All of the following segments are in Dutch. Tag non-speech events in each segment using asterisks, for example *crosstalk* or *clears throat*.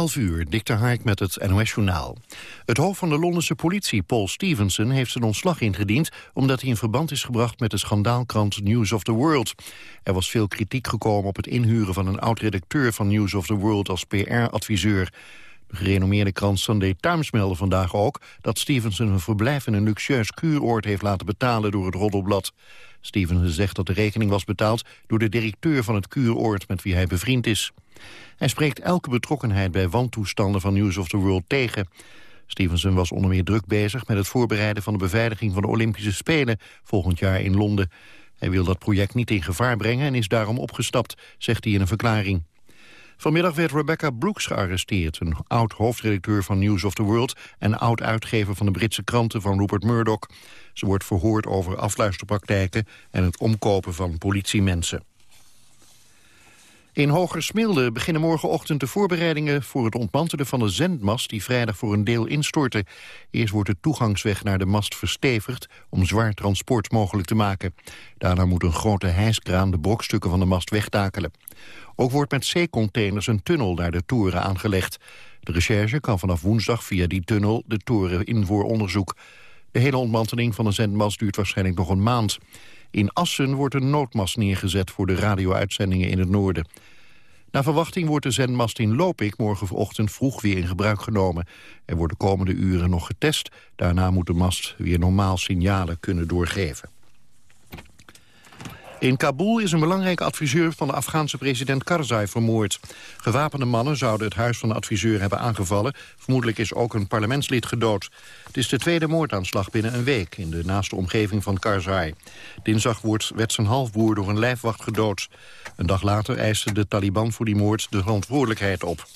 11 uur, Dikter Hark met het NOS-journaal. Het hoofd van de Londense politie, Paul Stevenson, heeft zijn ontslag ingediend... omdat hij in verband is gebracht met de schandaalkrant News of the World. Er was veel kritiek gekomen op het inhuren van een oud-redacteur van News of the World als PR-adviseur. De gerenommeerde krant Sunday Times meldde vandaag ook... dat Stevenson een verblijf in een luxueus kuuroord heeft laten betalen door het roddelblad. Stevenson zegt dat de rekening was betaald door de directeur van het kuuroord met wie hij bevriend is. Hij spreekt elke betrokkenheid bij wantoestanden van News of the World tegen. Stevenson was onder meer druk bezig met het voorbereiden van de beveiliging van de Olympische Spelen volgend jaar in Londen. Hij wil dat project niet in gevaar brengen en is daarom opgestapt, zegt hij in een verklaring. Vanmiddag werd Rebecca Brooks gearresteerd, een oud-hoofdredacteur van News of the World en oud-uitgever van de Britse kranten van Rupert Murdoch. Ze wordt verhoord over afluisterpraktijken en het omkopen van politiemensen. In Hogersmilde beginnen morgenochtend de voorbereidingen voor het ontmantelen van de zendmast die vrijdag voor een deel instortte. Eerst wordt de toegangsweg naar de mast verstevigd om zwaar transport mogelijk te maken. Daarna moet een grote hijskraan de brokstukken van de mast wegtakelen. Ook wordt met zeecontainers een tunnel naar de toren aangelegd. De recherche kan vanaf woensdag via die tunnel de toren in voor onderzoek. De hele ontmanteling van de zendmast duurt waarschijnlijk nog een maand. In Assen wordt een noodmast neergezet voor de radio-uitzendingen in het noorden. Naar verwachting wordt de zendmast in Lopik morgenochtend vroeg weer in gebruik genomen. Er worden de komende uren nog getest. Daarna moet de mast weer normaal signalen kunnen doorgeven. In Kabul is een belangrijke adviseur van de Afghaanse president Karzai vermoord. Gewapende mannen zouden het huis van de adviseur hebben aangevallen. Vermoedelijk is ook een parlementslid gedood. Het is de tweede moordaanslag binnen een week in de naaste omgeving van Karzai. Dinsdag wordt, werd zijn halfbroer door een lijfwacht gedood. Een dag later eiste de Taliban voor die moord de verantwoordelijkheid op.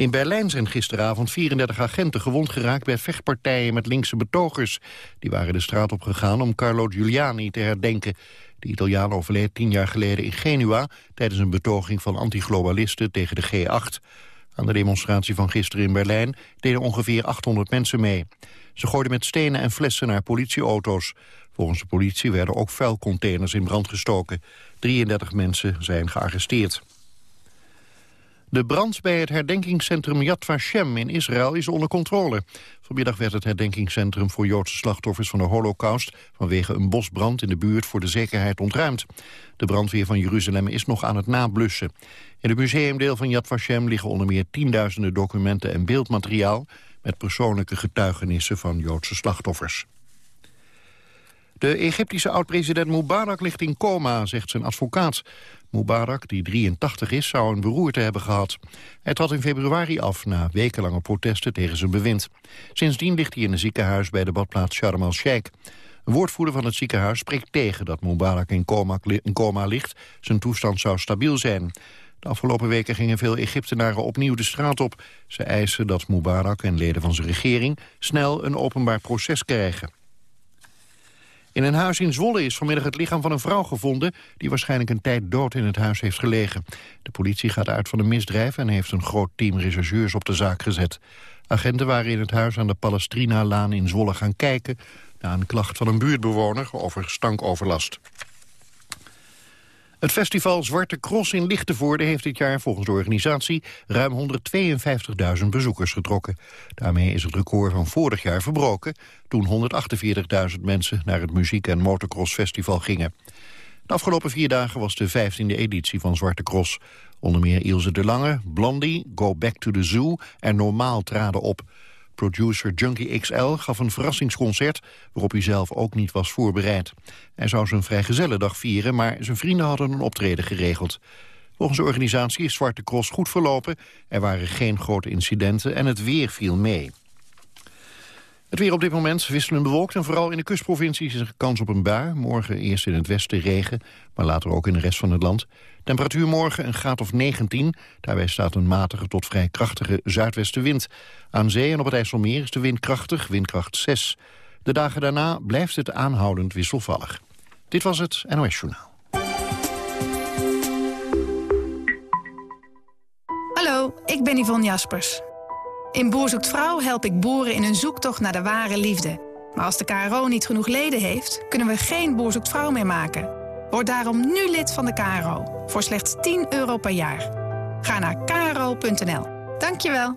In Berlijn zijn gisteravond 34 agenten gewond geraakt bij vechtpartijen met linkse betogers. Die waren de straat op gegaan om Carlo Giuliani te herdenken. De Italiaan overleed tien jaar geleden in Genua... tijdens een betoging van antiglobalisten tegen de G8. Aan de demonstratie van gisteren in Berlijn deden ongeveer 800 mensen mee. Ze gooiden met stenen en flessen naar politieauto's. Volgens de politie werden ook vuilcontainers in brand gestoken. 33 mensen zijn gearresteerd. De brand bij het herdenkingscentrum Yad Vashem in Israël is onder controle. Vanmiddag werd het herdenkingscentrum voor Joodse slachtoffers van de holocaust... vanwege een bosbrand in de buurt voor de zekerheid ontruimd. De brandweer van Jeruzalem is nog aan het nablussen. In het museumdeel van Yad Vashem liggen onder meer tienduizenden documenten en beeldmateriaal... met persoonlijke getuigenissen van Joodse slachtoffers. De Egyptische oud-president Mubarak ligt in coma, zegt zijn advocaat. Mubarak, die 83 is, zou een beroerte hebben gehad. Hij trad in februari af na wekenlange protesten tegen zijn bewind. Sindsdien ligt hij in een ziekenhuis bij de badplaats Sharm el-Sheikh. Een woordvoerder van het ziekenhuis spreekt tegen dat Mubarak in coma, in coma ligt. Zijn toestand zou stabiel zijn. De afgelopen weken gingen veel Egyptenaren opnieuw de straat op. Ze eisen dat Mubarak en leden van zijn regering snel een openbaar proces krijgen. In een huis in Zwolle is vanmiddag het lichaam van een vrouw gevonden... die waarschijnlijk een tijd dood in het huis heeft gelegen. De politie gaat uit van een misdrijf... en heeft een groot team rechercheurs op de zaak gezet. Agenten waren in het huis aan de Palestrina-laan in Zwolle gaan kijken... na een klacht van een buurtbewoner over stankoverlast. Het festival Zwarte Cross in Lichtenvoorde heeft dit jaar volgens de organisatie ruim 152.000 bezoekers getrokken. Daarmee is het record van vorig jaar verbroken, toen 148.000 mensen naar het muziek- en motocrossfestival gingen. De afgelopen vier dagen was de 15e editie van Zwarte Cross. Onder meer Ilse de Lange, Blondie, Go Back to the Zoo en Normaal traden op. Producer Junkie XL gaf een verrassingsconcert waarop hij zelf ook niet was voorbereid. Hij zou zijn vrijgezellendag vieren, maar zijn vrienden hadden een optreden geregeld. Volgens de organisatie is Zwarte Cross goed verlopen. Er waren geen grote incidenten en het weer viel mee. Het weer op dit moment wisselend bewolkt en vooral in de kustprovincies is er kans op een bui. Morgen eerst in het westen regen, maar later ook in de rest van het land. Temperatuur morgen een graad of 19. Daarbij staat een matige tot vrij krachtige zuidwestenwind. Aan zee en op het IJsselmeer is de wind krachtig, windkracht 6. De dagen daarna blijft het aanhoudend wisselvallig. Dit was het NOS Journaal. Hallo, ik ben Yvonne Jaspers. In Boer Vrouw help ik boeren in een zoektocht naar de ware liefde. Maar als de KRO niet genoeg leden heeft, kunnen we geen Boer Vrouw meer maken. Word daarom nu lid van de KRO, voor slechts 10 euro per jaar. Ga naar karo.nl. Dankjewel.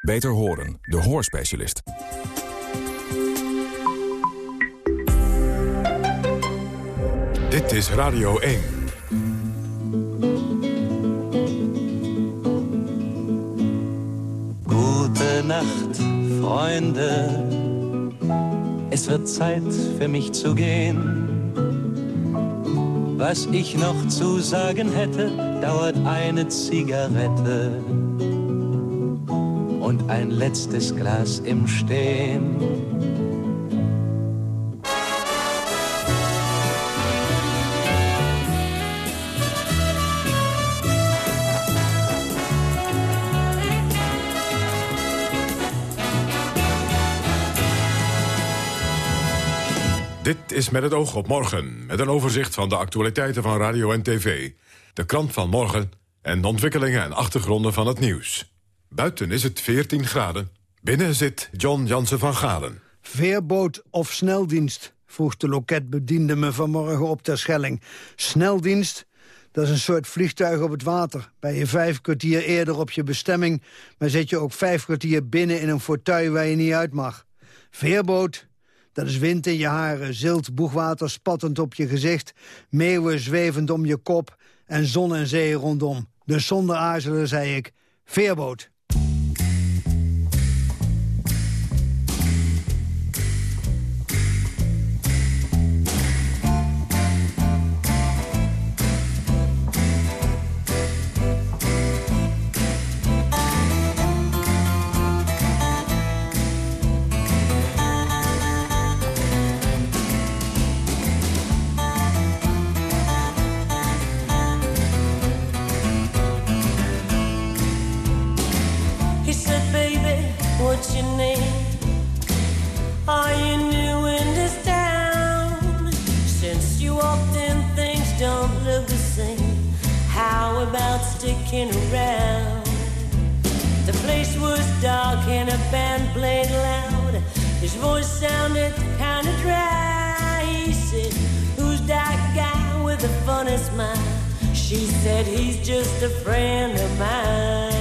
Beter horen, de hoorspecialist. Dit is Radio 1. Gute Nacht, Freunde. Es wird Zeit für mich zu gehen. Was ich noch zu sagen hätte, dauert eine Zigarette und ein letztes Glas im Stehen. Dit is met het oog op morgen, met een overzicht van de actualiteiten van radio en tv. De krant van morgen en de ontwikkelingen en achtergronden van het nieuws. Buiten is het 14 graden. Binnen zit John Jansen van Galen. Veerboot of sneldienst? vroeg de loketbediende me vanmorgen op ter Schelling. Sneldienst? Dat is een soort vliegtuig op het water. Ben je vijf kwartier eerder op je bestemming... maar zit je ook vijf kwartier binnen in een fauteuil waar je niet uit mag. Veerboot? Dat is wind in je haren, zilt boegwater spattend op je gezicht... meeuwen zwevend om je kop en zon en zee rondom. Dus zonder aarzelen zei ik, veerboot. Sticking around? The place was dark and a band played loud. His voice sounded kinda dry. He said, Who's that guy with the funny smile? She said, He's just a friend of mine.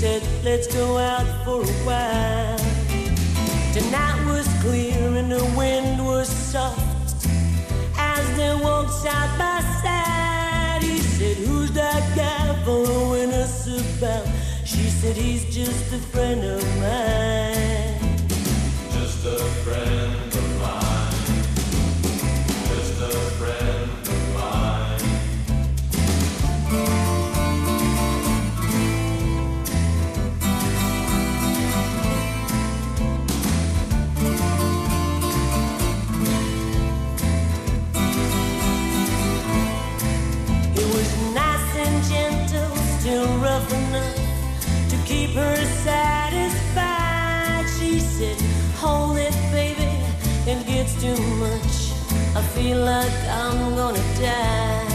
Said, Let's go out for a while. Tonight was clear and the wind was soft. As they walked side by side, he said, Who's that guy following us about? She said, He's just a friend of mine. Just a friend feel like I'm gonna die.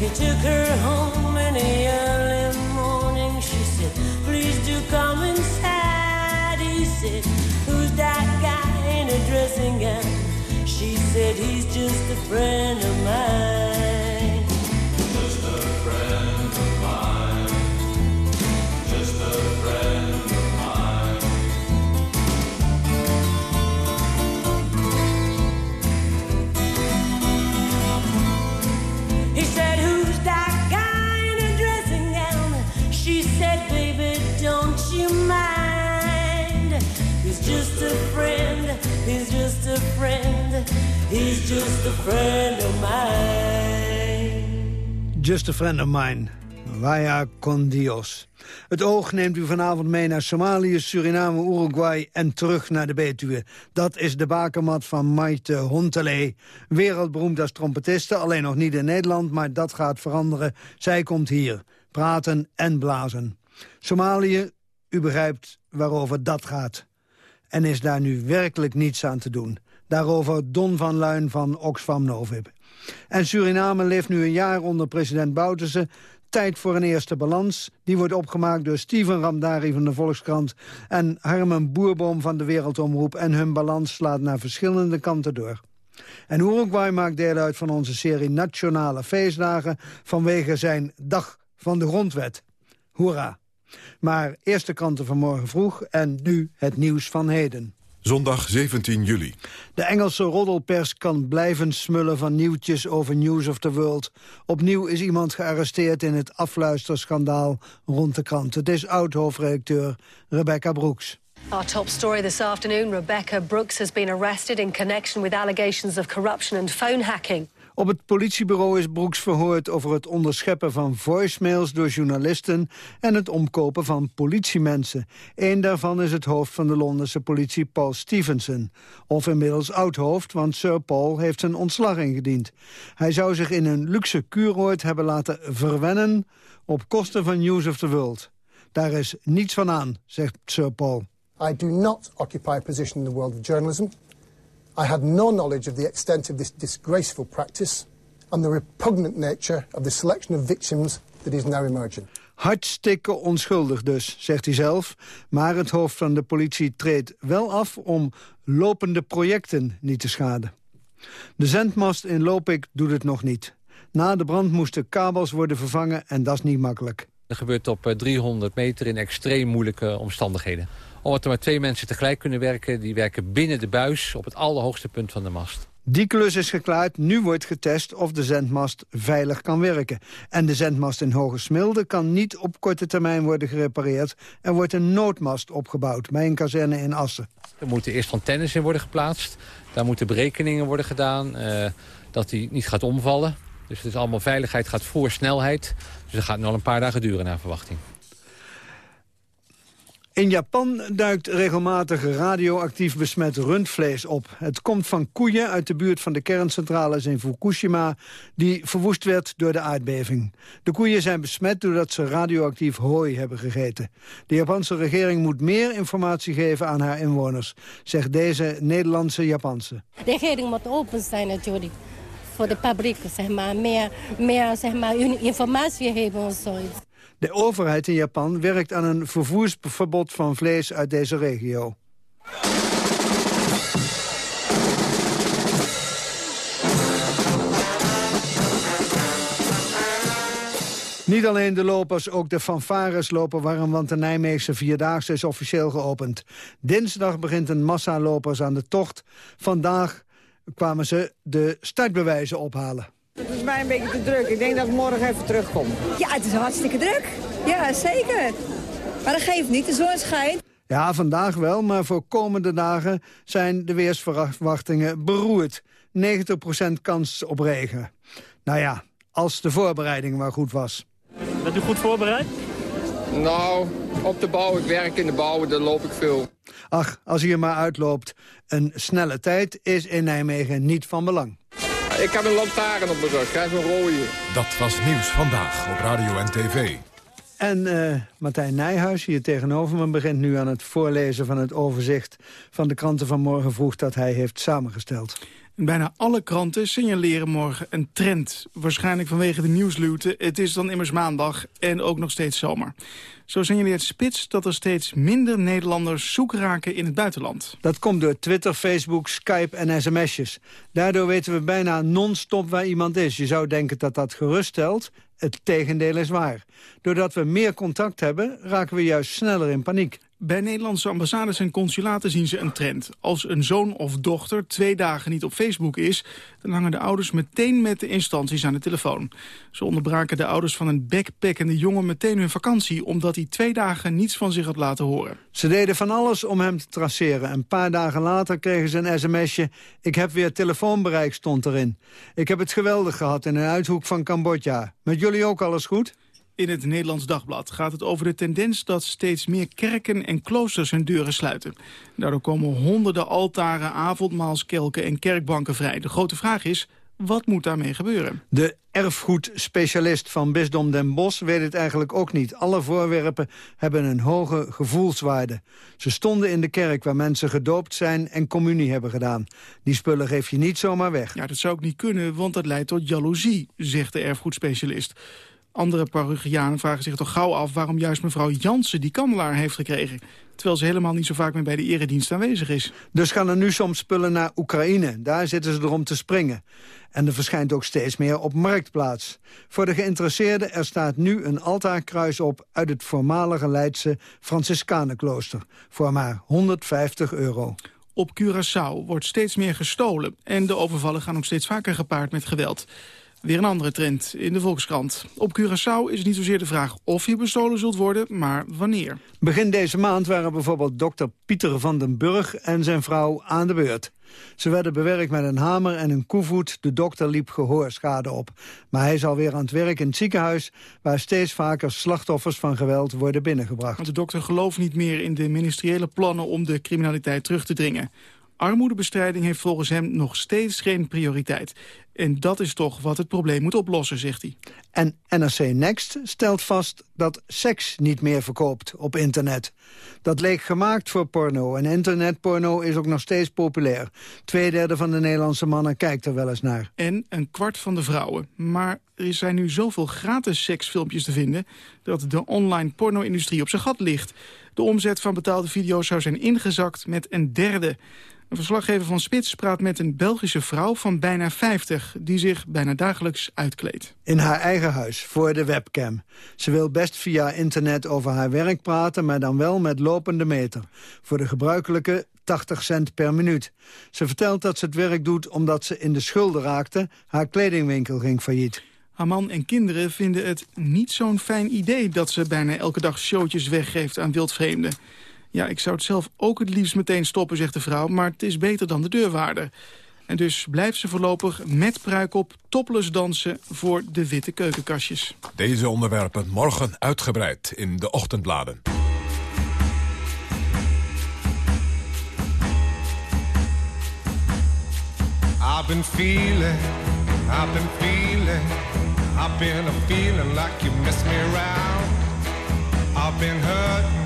He took her home in the early morning. She said, Please do come inside. He said, Who's that guy in a dressing gown? She said, He's just a friend of mine. Friend. He's just a friend of mine. Just a friend of mine. Vaya con Dios. Het oog neemt u vanavond mee naar Somalië, Suriname, Uruguay en terug naar de Betuwe. Dat is de bakermat van Maite Hontele. Wereldberoemd als trompetiste, alleen nog niet in Nederland, maar dat gaat veranderen. Zij komt hier, praten en blazen. Somalië, u begrijpt waarover dat gaat. En is daar nu werkelijk niets aan te doen. Daarover Don van Luin van Oxfam Novib. En Suriname leeft nu een jaar onder president Bouterse. Tijd voor een eerste balans. Die wordt opgemaakt door Steven Ramdari van de Volkskrant... en Harmen Boerboom van de Wereldomroep. En hun balans slaat naar verschillende kanten door. En Uruguay maakt deel uit van onze serie Nationale Feestdagen... vanwege zijn Dag van de Grondwet. Hoera! Maar eerste kranten van morgen vroeg en nu het nieuws van heden. Zondag 17 juli. De Engelse roddelpers kan blijven smullen van nieuwtjes over News of the World. Opnieuw is iemand gearresteerd in het afluisterschandaal rond de krant. Het is oud-hoofdredacteur Rebecca Brooks. Our top story this afternoon, Rebecca Brooks has been arrested in connection with allegations of corruption and phone hacking. Op het politiebureau is Brooks verhoord over het onderscheppen van voicemails door journalisten en het omkopen van politiemensen. Eén daarvan is het hoofd van de Londense politie Paul Stevenson. Of inmiddels oud-hoofd, want Sir Paul heeft zijn ontslag ingediend. Hij zou zich in een luxe kuuroord hebben laten verwennen op kosten van News of the World. Daar is niets van aan, zegt Sir Paul. I do not occupy a position in the world of journalism. I had no knowledge of the extent of this disgraceful practice and the repugnant nature of the selection of victims that is now emerging. Hartstikke onschuldig dus, zegt hij zelf. Maar het hoofd van de politie treedt wel af om lopende projecten niet te schaden. De zendmast in Lopik doet het nog niet. Na de brand moesten kabels worden vervangen en dat is niet makkelijk. Dat gebeurt op 300 meter in extreem moeilijke omstandigheden omdat er maar twee mensen tegelijk kunnen werken. Die werken binnen de buis op het allerhoogste punt van de mast. Die klus is geklaard. Nu wordt getest of de zendmast veilig kan werken. En de zendmast in Hoge Smilde kan niet op korte termijn worden gerepareerd. Er wordt een noodmast opgebouwd bij een kazerne in Assen. Er moeten eerst antennes in worden geplaatst. Daar moeten berekeningen worden gedaan uh, dat die niet gaat omvallen. Dus het is allemaal veiligheid gaat voor snelheid. Dus dat gaat al een paar dagen duren naar verwachting. In Japan duikt regelmatig radioactief besmet rundvlees op. Het komt van koeien uit de buurt van de kerncentrales in Fukushima... die verwoest werd door de aardbeving. De koeien zijn besmet doordat ze radioactief hooi hebben gegeten. De Japanse regering moet meer informatie geven aan haar inwoners... zegt deze Nederlandse Japanse. De regering moet open zijn natuurlijk voor de publiek, zeg maar. Meer, meer zeg maar, informatie hebben of zoiets. De overheid in Japan werkt aan een vervoersverbod van vlees uit deze regio. Niet alleen de lopers, ook de fanfares lopen warm... want de Nijmeegse Vierdaagse is officieel geopend. Dinsdag begint een massa lopers aan de tocht. Vandaag kwamen ze de startbewijzen ophalen. Het is mij een beetje te druk. Ik denk dat ik morgen even terugkom. Ja, het is hartstikke druk. Ja, zeker. Maar dat geeft niet, de zon schijnt. Ja, vandaag wel, maar voor komende dagen zijn de weersverwachtingen beroerd. 90% kans op regen. Nou ja, als de voorbereiding maar goed was. Bent u goed voorbereid? Nou, op de bouw. Ik werk in de bouw, daar loop ik veel. Ach, als je er maar uitloopt. Een snelle tijd is in Nijmegen niet van belang. Ik heb een lantaarn op mijn rug, zo'n rode. Dat was Nieuws Vandaag op Radio en TV. En uh, Martijn Nijhuis, hier tegenover me, begint nu aan het voorlezen van het overzicht van de kranten van morgen vroeg dat hij heeft samengesteld. Bijna alle kranten signaleren morgen een trend. Waarschijnlijk vanwege de nieuwsluwte. Het is dan immers maandag en ook nog steeds zomer. Zo signaleert Spits dat er steeds minder Nederlanders zoek raken in het buitenland. Dat komt door Twitter, Facebook, Skype en sms'jes. Daardoor weten we bijna non-stop waar iemand is. Je zou denken dat dat geruststelt. Het tegendeel is waar. Doordat we meer contact hebben, raken we juist sneller in paniek. Bij Nederlandse ambassades en consulaten zien ze een trend. Als een zoon of dochter twee dagen niet op Facebook is... dan hangen de ouders meteen met de instanties aan de telefoon. Zo onderbraken de ouders van een backpackende jongen meteen hun vakantie... omdat hij twee dagen niets van zich had laten horen. Ze deden van alles om hem te traceren. Een paar dagen later kregen ze een sms'je. Ik heb weer telefoonbereik, stond erin. Ik heb het geweldig gehad in een uithoek van Cambodja. Met jullie ook alles goed? In het Nederlands Dagblad gaat het over de tendens dat steeds meer kerken en kloosters hun deuren sluiten. Daardoor komen honderden altaren, avondmaalskelken en kerkbanken vrij. De grote vraag is, wat moet daarmee gebeuren? De erfgoedspecialist van Bisdom Den Bosch weet het eigenlijk ook niet. Alle voorwerpen hebben een hoge gevoelswaarde. Ze stonden in de kerk waar mensen gedoopt zijn en communie hebben gedaan. Die spullen geef je niet zomaar weg. Ja, dat zou ook niet kunnen, want dat leidt tot jaloezie, zegt de erfgoedspecialist. Andere parochianen vragen zich toch gauw af... waarom juist mevrouw Jansen die kandelaar heeft gekregen... terwijl ze helemaal niet zo vaak meer bij de eredienst aanwezig is. Dus gaan er nu soms spullen naar Oekraïne. Daar zitten ze erom te springen. En er verschijnt ook steeds meer op Marktplaats. Voor de geïnteresseerden, er staat nu een altaarkruis op... uit het voormalige Leidse Franciscanenklooster. Voor maar 150 euro. Op Curaçao wordt steeds meer gestolen... en de overvallen gaan ook steeds vaker gepaard met geweld. Weer een andere trend in de Volkskrant. Op Curaçao is het niet zozeer de vraag of je bestolen zult worden, maar wanneer. Begin deze maand waren bijvoorbeeld dokter Pieter van den Burg en zijn vrouw aan de beurt. Ze werden bewerkt met een hamer en een koevoet. De dokter liep gehoorschade op. Maar hij is alweer aan het werk in het ziekenhuis... waar steeds vaker slachtoffers van geweld worden binnengebracht. Want de dokter gelooft niet meer in de ministeriële plannen... om de criminaliteit terug te dringen. Armoedebestrijding heeft volgens hem nog steeds geen prioriteit. En dat is toch wat het probleem moet oplossen, zegt hij. En NRC Next stelt vast dat seks niet meer verkoopt op internet. Dat leek gemaakt voor porno en internetporno is ook nog steeds populair. Tweederde van de Nederlandse mannen kijkt er wel eens naar. En een kwart van de vrouwen. Maar er zijn nu zoveel gratis seksfilmpjes te vinden... dat de online porno-industrie op zijn gat ligt. De omzet van betaalde video's zou zijn ingezakt met een derde... Een verslaggever van Spits praat met een Belgische vrouw van bijna 50... die zich bijna dagelijks uitkleedt. In haar eigen huis, voor de webcam. Ze wil best via internet over haar werk praten... maar dan wel met lopende meter. Voor de gebruikelijke 80 cent per minuut. Ze vertelt dat ze het werk doet omdat ze in de schulden raakte. Haar kledingwinkel ging failliet. Haar man en kinderen vinden het niet zo'n fijn idee... dat ze bijna elke dag showtjes weggeeft aan wildvreemden. Ja, ik zou het zelf ook het liefst meteen stoppen, zegt de vrouw... maar het is beter dan de deurwaarder. En dus blijft ze voorlopig met pruik op topless dansen voor de witte keukenkastjes. Deze onderwerpen morgen uitgebreid in de ochtendbladen. I've been feeling, I've been feeling, I've been a feeling like you miss me around. I've been hurting,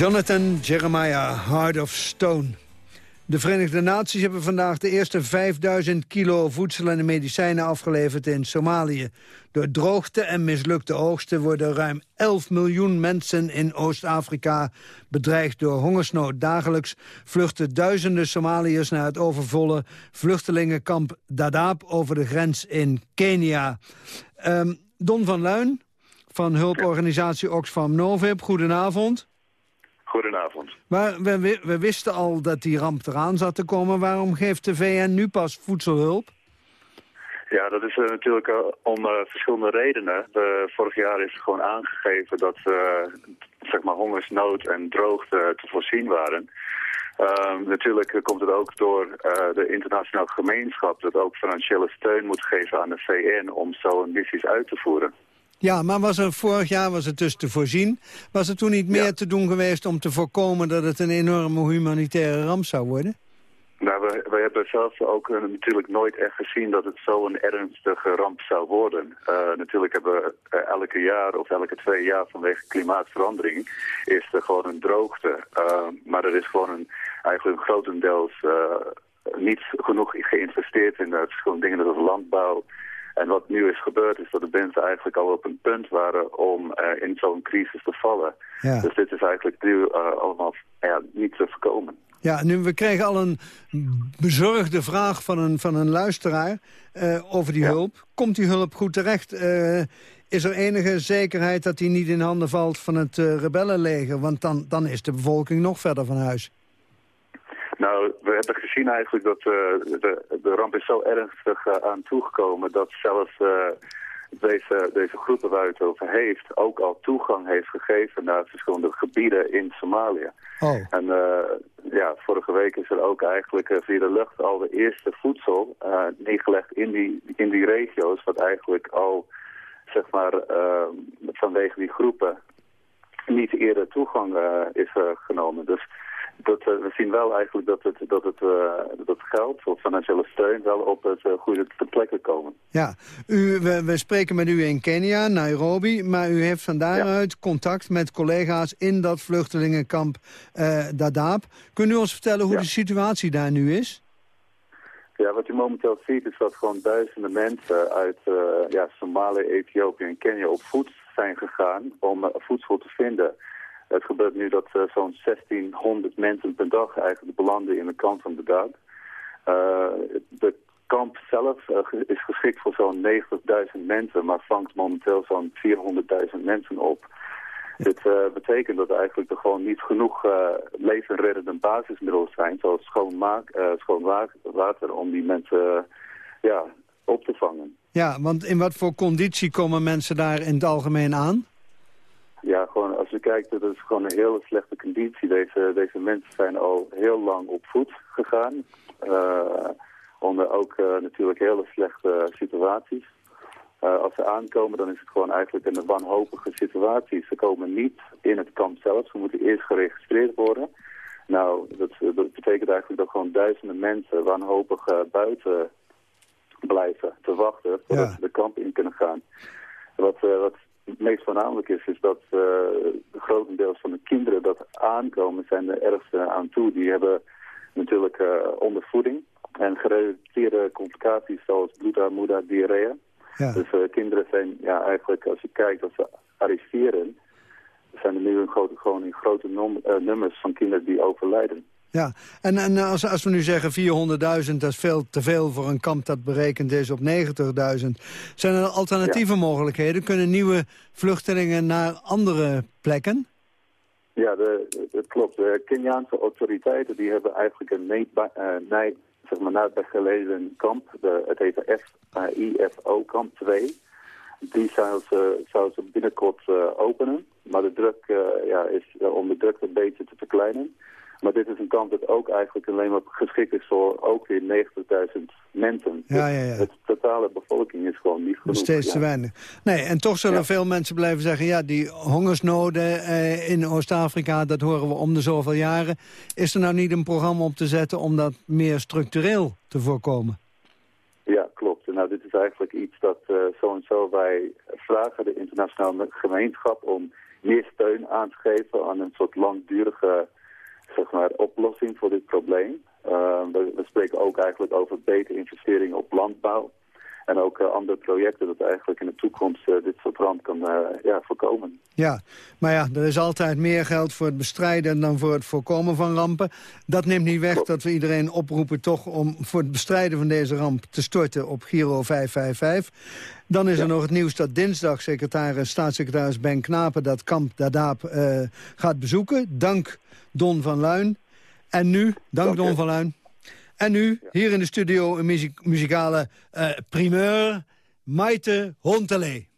Jonathan Jeremiah, Heart of Stone. De Verenigde Naties hebben vandaag de eerste 5000 kilo voedsel en medicijnen afgeleverd in Somalië. Door droogte en mislukte oogsten worden ruim 11 miljoen mensen in Oost-Afrika bedreigd door hongersnood. Dagelijks vluchten duizenden Somaliërs naar het overvolle vluchtelingenkamp Dadaab over de grens in Kenia. Ehm, Don van Luin van hulporganisatie Oxfam Novib, goedenavond. Goedenavond. Maar we, we, wisten al dat die ramp eraan zat te komen. Waarom geeft de VN nu pas voedselhulp? Ja, dat is eh, natuurlijk eh, om eh, verschillende redenen. vorig jaar is gewoon aangegeven dat zeg maar hongersnood en droogte te voorzien waren. Ehm, natuurlijk komt het ook door de internationale gemeenschap dat ook financiële steun moet geven aan de VN om zo'n missies uit te voeren. Ja, maar was er vorig jaar was het dus te voorzien. Was er toen niet meer te doen geweest om te voorkomen dat het een enorme humanitaire ramp zou worden? Nou, we, we hebben zelf ook uh, natuurlijk nooit echt gezien dat het zo'n ernstige ramp zou worden. Uh, natuurlijk hebben we uh, elke jaar of elke twee jaar vanwege klimaatverandering is er gewoon een droogte. maar er is gewoon een, eigenlijk grotendeels niet genoeg geïnvesteerd in verschillende dingen zoals landbouw, en wat nu is gebeurd is dat de mensen eigenlijk al op een punt waren om uh, in zo'n crisis te vallen. Ja. Dus dit is eigenlijk nu uh, allemaal ja, niet te voorkomen. Ja, nu we kregen al een bezorgde vraag van een, van een luisteraar uh, over die hulp. Komt die hulp goed terecht? is er enige zekerheid dat die niet in handen valt van het rebellenleger? Want dan, dan is de bevolking nog verder van huis. Nou, we hebben gezien eigenlijk dat uh, de, de ramp is zo ernstig uh, aan toegekomen dat zelfs uh, deze, deze groepen waar het over heeft ook al toegang heeft gegeven naar verschillende gebieden in Somalië. Oh. En ja, vorige week is er ook eigenlijk via de lucht al de eerste voedsel neergelegd in die, in die regio's, wat eigenlijk al zeg maar vanwege die groepen niet eerder toegang is genomen. Dus dat, uh, we zien wel eigenlijk dat het, dat het, uh, dat geld of financiële steun wel op het uh, goede plekken komen. Ja, u, we, we, spreken met u in Kenia, Nairobi, maar u heeft van daaruit contact met collega's in dat vluchtelingenkamp Dadaab. Kunt u ons vertellen hoe de situatie daar nu is? Ja, wat je momenteel ziet is dat gewoon duizenden mensen uit ja, Somalië, Ethiopië en Kenia op voet zijn gegaan om voedsel te vinden. Het gebeurt nu dat uh, zo'n 1600 mensen per dag eigenlijk belanden in de kamp van de dag. Uh, de kamp zelf uh, is geschikt voor zo'n 90.000 mensen, maar vangt momenteel zo'n 400.000 mensen op. Dit betekent dat eigenlijk er gewoon niet genoeg levensreddende basismiddelen zijn, zoals schoon, maak, schoon water, om die mensen ja, op te vangen. Ja, want in wat voor conditie komen mensen daar in het algemeen aan? Ja, gewoon als je kijkt, dat is gewoon een hele slechte conditie. Deze, deze mensen zijn al heel lang op voet gegaan. Uh, onder ook uh, natuurlijk hele slechte situaties. Uh, als ze aankomen, dan is het gewoon eigenlijk een wanhopige situatie. Ze komen niet in het kamp zelf, ze moeten eerst geregistreerd worden. Nou, dat, dat betekent eigenlijk dat gewoon duizenden mensen wanhopig buiten blijven te wachten voordat ja. ze de kamp in kunnen gaan. Wat, wat meest voornamelijk is, is dat uh, grotendeels van de kinderen dat aankomen zijn er ergste aan toe. Die hebben natuurlijk uh, ondervoeding en gerelateerde complicaties zoals bloedarmoede, diarree. Ja. Dus uh, kinderen zijn ja, eigenlijk, als je kijkt, als ze arriveren, zijn er nu een grote, gewoon in grote nummers van kinderen die overlijden. Ja, en, en als, als we nu zeggen 400.000, dat is veel te veel voor een kamp dat berekend is op 90.000. Zijn er alternatieve mogelijkheden? Kunnen nieuwe vluchtelingen naar andere plekken? Ja, dat klopt. De Keniaanse autoriteiten die hebben eigenlijk een uh, zeg maar, nabijgelegen kamp. De, het heet de IFO kamp 2. Die zouden ze, zou ze binnenkort uh, openen. Maar de druk uh, ja, is om de druk een beetje te verkleinen. Maar dit is een kamp dat ook eigenlijk alleen maar geschikt is voor ook weer 90.000 mensen. Ja, ja, ja. De totale bevolking is gewoon niet genoeg. Steeds te weinig. Nee, en toch zullen veel mensen blijven zeggen... ja, die hongersnoden eh, in Oost-Afrika, dat horen we om de zoveel jaren. Is er nou niet een programma op te zetten om dat meer structureel te voorkomen? Ja, klopt. Nou dit is eigenlijk iets dat uh, zo en zo wij vragen de internationale gemeenschap om meer steun aan te geven aan een soort langdurige zeg maar, oplossing voor dit probleem. Uh, we, we, spreken ook eigenlijk over betere investeringen op landbouw. En ook uh, andere projecten dat eigenlijk in de toekomst uh, dit soort ramp kan uh, ja, voorkomen. Ja, maar ja, er is altijd meer geld voor het bestrijden dan voor het voorkomen van rampen. Dat neemt niet weg dat we iedereen oproepen toch om voor het bestrijden van deze ramp te storten op Giro 555. Dan is er nog het nieuws dat dinsdag secretaris, staatssecretaris Ben Knapen dat kamp Dadaab gaat bezoeken. Dank Don van Luin. En nu, dank, Don van Luin. En nu, hier in de studio, een muzikale uh, primeur. Maite Hontelee.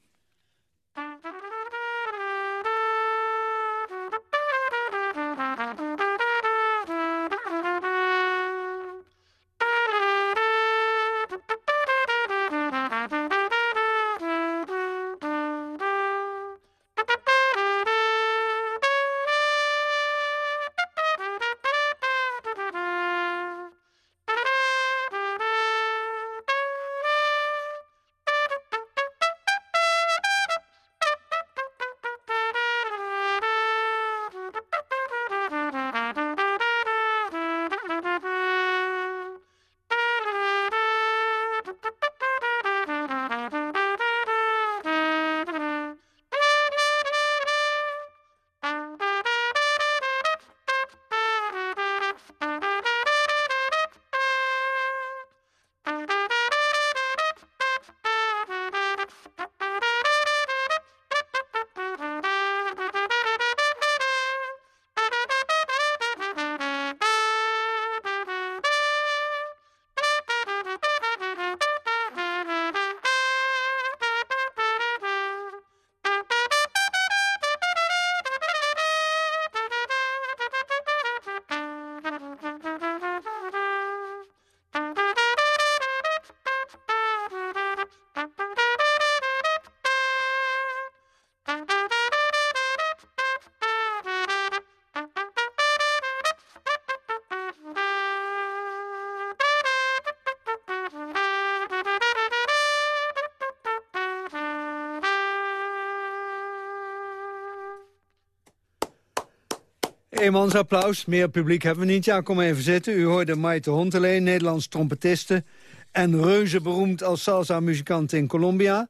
Eenmans applaus, meer publiek hebben we niet. Ja, kom even zitten. U hoorde Maite Honteleen, Nederlands trompetiste... en reuze beroemd als salsa-muzikant in Colombia.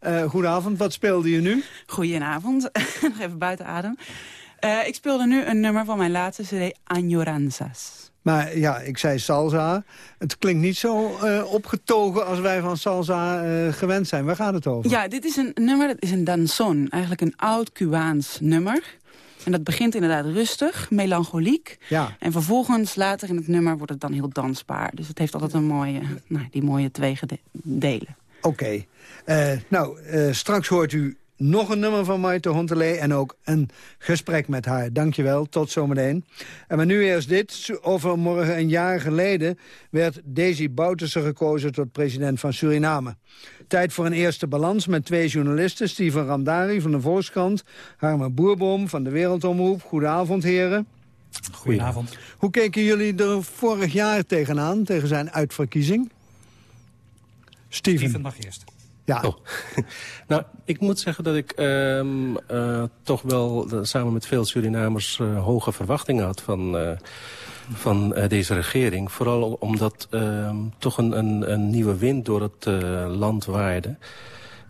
Uh, goedenavond, wat speelde je nu? Goedenavond, *laughs* nog even buiten adem. Uh, ik speelde nu een nummer van mijn laatste cd, Añoranzas. Maar ja, ik zei salsa. Het klinkt niet zo uh, opgetogen als wij van salsa uh, gewend zijn. Waar gaat het over? Ja, dit is een nummer, dat is een danson. Eigenlijk een oud Cubaans nummer. En dat begint inderdaad rustig, melancholiek. Ja. En vervolgens, later in het nummer, wordt het dan heel dansbaar. Dus het heeft altijd een mooie, nou, die mooie twee delen. Oké. Okay. Uh, nou, uh, straks hoort u nog een nummer van Maite Hontelee en ook een gesprek met haar. Dankjewel, tot zometeen. En maar nu eerst dit. Overmorgen een jaar geleden werd Daisy Bouterse gekozen tot president van Suriname. Tijd voor een eerste balans met twee journalisten. Steven Ramdari van de Volkskrant, Harme Boerboom van de Wereldomroep. Goedenavond, heren. Goedenavond. Hoe keken jullie er vorig jaar tegenaan, tegen zijn uitverkiezing? Steven. Steven mag eerst. Ja. Oh. *laughs* nou, ik moet zeggen dat ik uh, uh, toch wel uh, samen met veel Surinamers eh, hoge verwachtingen had van, van deze regering. Vooral omdat ehm, toch een, een, een, nieuwe wind door het land waaide.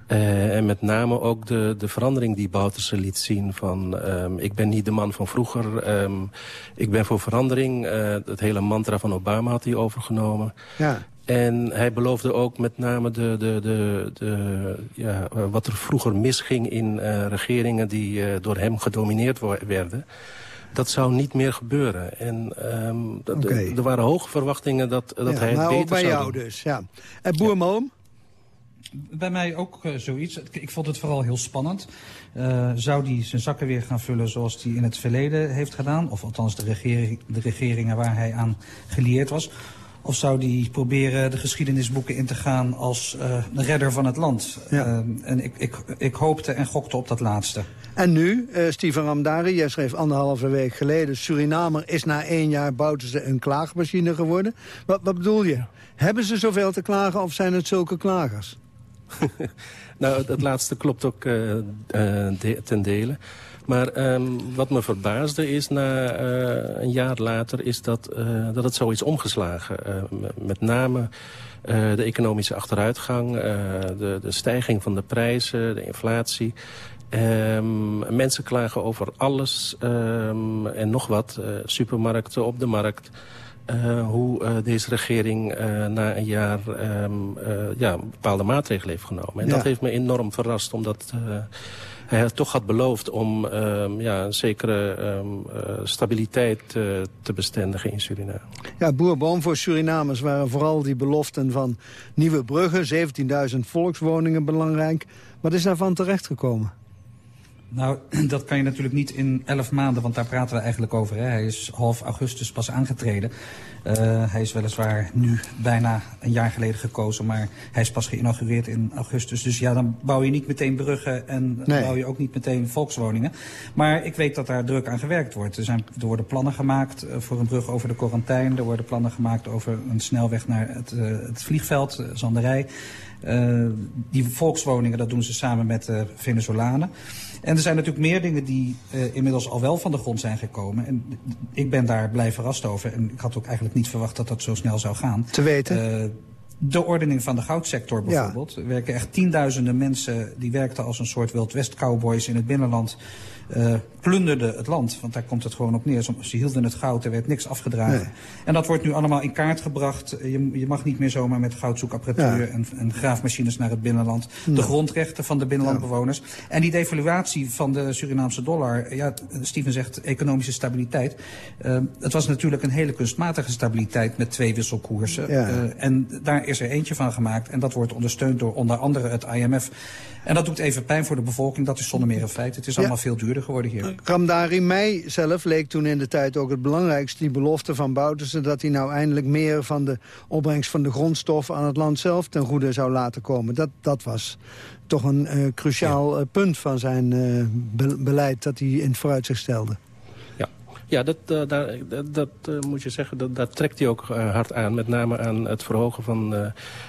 en met name ook de, de verandering die Bouterse liet zien van... Um, ik ben niet de man van vroeger, um, ik ben voor verandering. het hele mantra van Obama had hij overgenomen. Ja. En hij beloofde ook met name de, de, de, de, ja, wat er vroeger misging in uh, regeringen die uh, door hem gedomineerd werden. Dat zou niet meer gebeuren. En um, okay. er waren hoge verwachtingen dat, dat ja, hij het beter ook bij zou jou doen. dus, ja. En Boermoom? Bij mij ook uh, zoiets. Ik vond het vooral heel spannend. Uh, zou hij zijn zakken weer gaan vullen zoals hij in het verleden heeft gedaan? Of althans de, regering, de regeringen waar hij aan gelieerd was. Of zou die proberen de geschiedenisboeken in te gaan als uh, de redder van het land? Ja. Uh, en ik, ik, ik hoopte en gokte op dat laatste. En nu, uh, Steven Ramdari, jij schreef anderhalve week geleden... Surinamer is na één jaar Bouterse een klaagmachine geworden. Wat, wat bedoel je? Hebben ze zoveel te klagen of zijn het zulke klagers? *laughs* nou, dat laatste klopt ook uh, uh, de, ten dele. Maar um, wat me verbaasde is, na uh, een jaar later, is dat, uh, dat het zoiets omgeslagen. Uh, met name de economische achteruitgang, de, de stijging van de prijzen, de inflatie. Um, mensen klagen over alles um, en nog wat. supermarkten op de markt. Uh, hoe uh, deze regering uh, na een jaar um, ja, bepaalde maatregelen heeft genomen. En ja. dat heeft me enorm verrast, omdat hij toch had beloofd om um, ja, een zekere um, stabiliteit te bestendigen in Suriname. Ja, boerboom voor Surinamers waren vooral die beloften van nieuwe bruggen, 17.000 volkswoningen belangrijk. Wat is daarvan terechtgekomen? Nou, *clears throat* dat kan je natuurlijk niet in elf maanden, want daar praten we eigenlijk over. Hè. Hij is half augustus pas aangetreden. Uh, hij is weliswaar nu bijna een jaar geleden gekozen, maar hij is pas geïnaugureerd in augustus. Dus ja, dan bouw je niet meteen bruggen en nee. bouw je ook niet meteen volkswoningen. Maar ik weet dat daar druk aan gewerkt wordt. Er, zijn, er worden plannen gemaakt voor een brug over de Corantijn. Er worden plannen gemaakt over een snelweg naar het, uh, het vliegveld, Zanderij. Uh, die volkswoningen, dat doen ze samen met de Venezolanen. En er zijn natuurlijk meer dingen die uh, inmiddels al wel van de grond zijn gekomen. En ik ben daar blij verrast over. En ik had ook eigenlijk niet verwacht dat dat zo snel zou gaan. Te weten? Uh, de ordening van de goudsector bijvoorbeeld. Ja. Er werken echt tienduizenden mensen die werkten als een soort Wild West cowboys in het binnenland. Uh, plunderden het land, want daar komt het gewoon op neer. Ze hielden het goud, er werd niks afgedragen. Nee. En dat wordt nu allemaal in kaart gebracht. Je, je mag niet meer zomaar met goudzoekapparatuur ja. en, en, graafmachines naar het binnenland. De grondrechten van de binnenlandbewoners. En die devaluatie van de Surinaamse dollar. Ja, Steven zegt economische stabiliteit. Uh, het was natuurlijk een hele kunstmatige stabiliteit met twee wisselkoersen. Uh, en daar is er eentje van gemaakt. En dat wordt ondersteund door onder andere het IMF. En dat doet even pijn voor de bevolking. Dat is zonder meer een feit. Het is allemaal veel duurder geworden hier. Ramdari, zelf leek toen in de tijd ook het belangrijkste... die belofte van Bouterse dat hij nou eindelijk meer van de opbrengst van de grondstof... aan het land zelf ten goede zou laten komen. Dat, dat was toch een uh, cruciaal ja. punt van zijn uh, be beleid dat hij in het vooruitzicht stelde. Ja, dat, uh, daar, dat, dat uh, moet je zeggen, dat, daar trekt hij ook uh, hard aan. Met name aan het verhogen van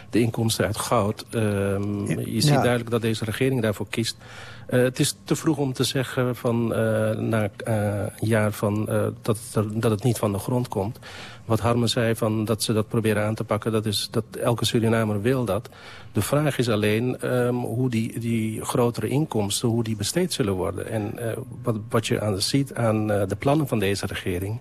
de inkomsten uit goud. Ehm. Je ziet ja. duidelijk dat deze regering daarvoor kiest. Het is te vroeg om te zeggen van na een jaar van, dat, er, dat het niet van de grond komt. Wat Harmen zei, van dat ze dat proberen aan te pakken, dat is dat elke Surinamer wil dat. De vraag is alleen um, hoe die, die grotere inkomsten, hoe die besteed zullen worden. En wat, wat je aan, ziet aan de plannen van deze regering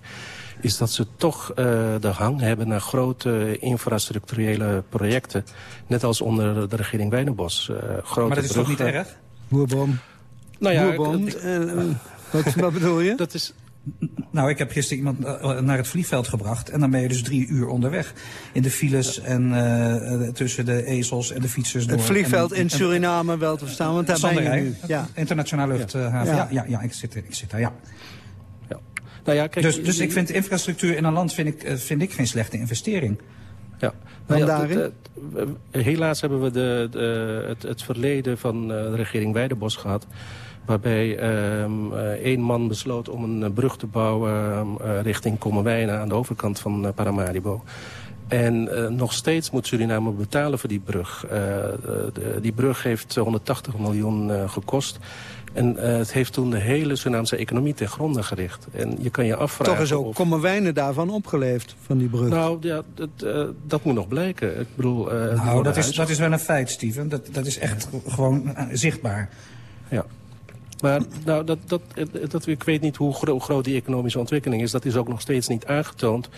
is dat ze toch uh, de hang hebben naar grote infrastructurele projecten. Net als onder de regering Wijnenbos. Uh, grote maar dat is bruggen. toch niet erg? Boerboom. Nou ja, Boerboom. wat, wat bedoel je? *laughs* Dat is, nou, ik heb gisteren iemand uh, naar het vliegveld gebracht. En dan ben je dus drie uur onderweg. In de files ja. en uh, tussen de ezels en de fietsers door. Het vliegveld en, in Suriname wel te verstaan, want daar ben je nu. Ja. Internationale luchthaven. Ja. ja, ja, ik, zit, ik zit daar, ja. ja. Nou ja kijk, dus, dus ik vind infrastructuur in een land vind ik, vind ik geen slechte investering. Ja. Nou ja, daarin? Het, het, helaas hebben we de, de, het, het verleden van de regering Weidebos gehad waarbij um, één man besloot om een brug te bouwen uh, richting Kommerwijnen aan de overkant van uh, Paramaribo. En uh, nog steeds moet Suriname betalen voor die brug. De, die brug heeft 180 miljoen gekost. En uh, het heeft toen de hele Surinaamse economie ten gronde gericht. En je kan je afvragen... Toch is ook of... Kommerwijnen daarvan opgeleefd, van die brug. Nou, ja, dat, uh, dat moet nog blijken. Ik bedoel... Uh, nou, dat is, dat is wel een feit, Steven. Dat, dat is echt gewoon zichtbaar. Ja. Maar nou, dat, dat, dat, ik weet niet hoe gro groot die economische ontwikkeling is. Dat is ook nog steeds niet aangetoond.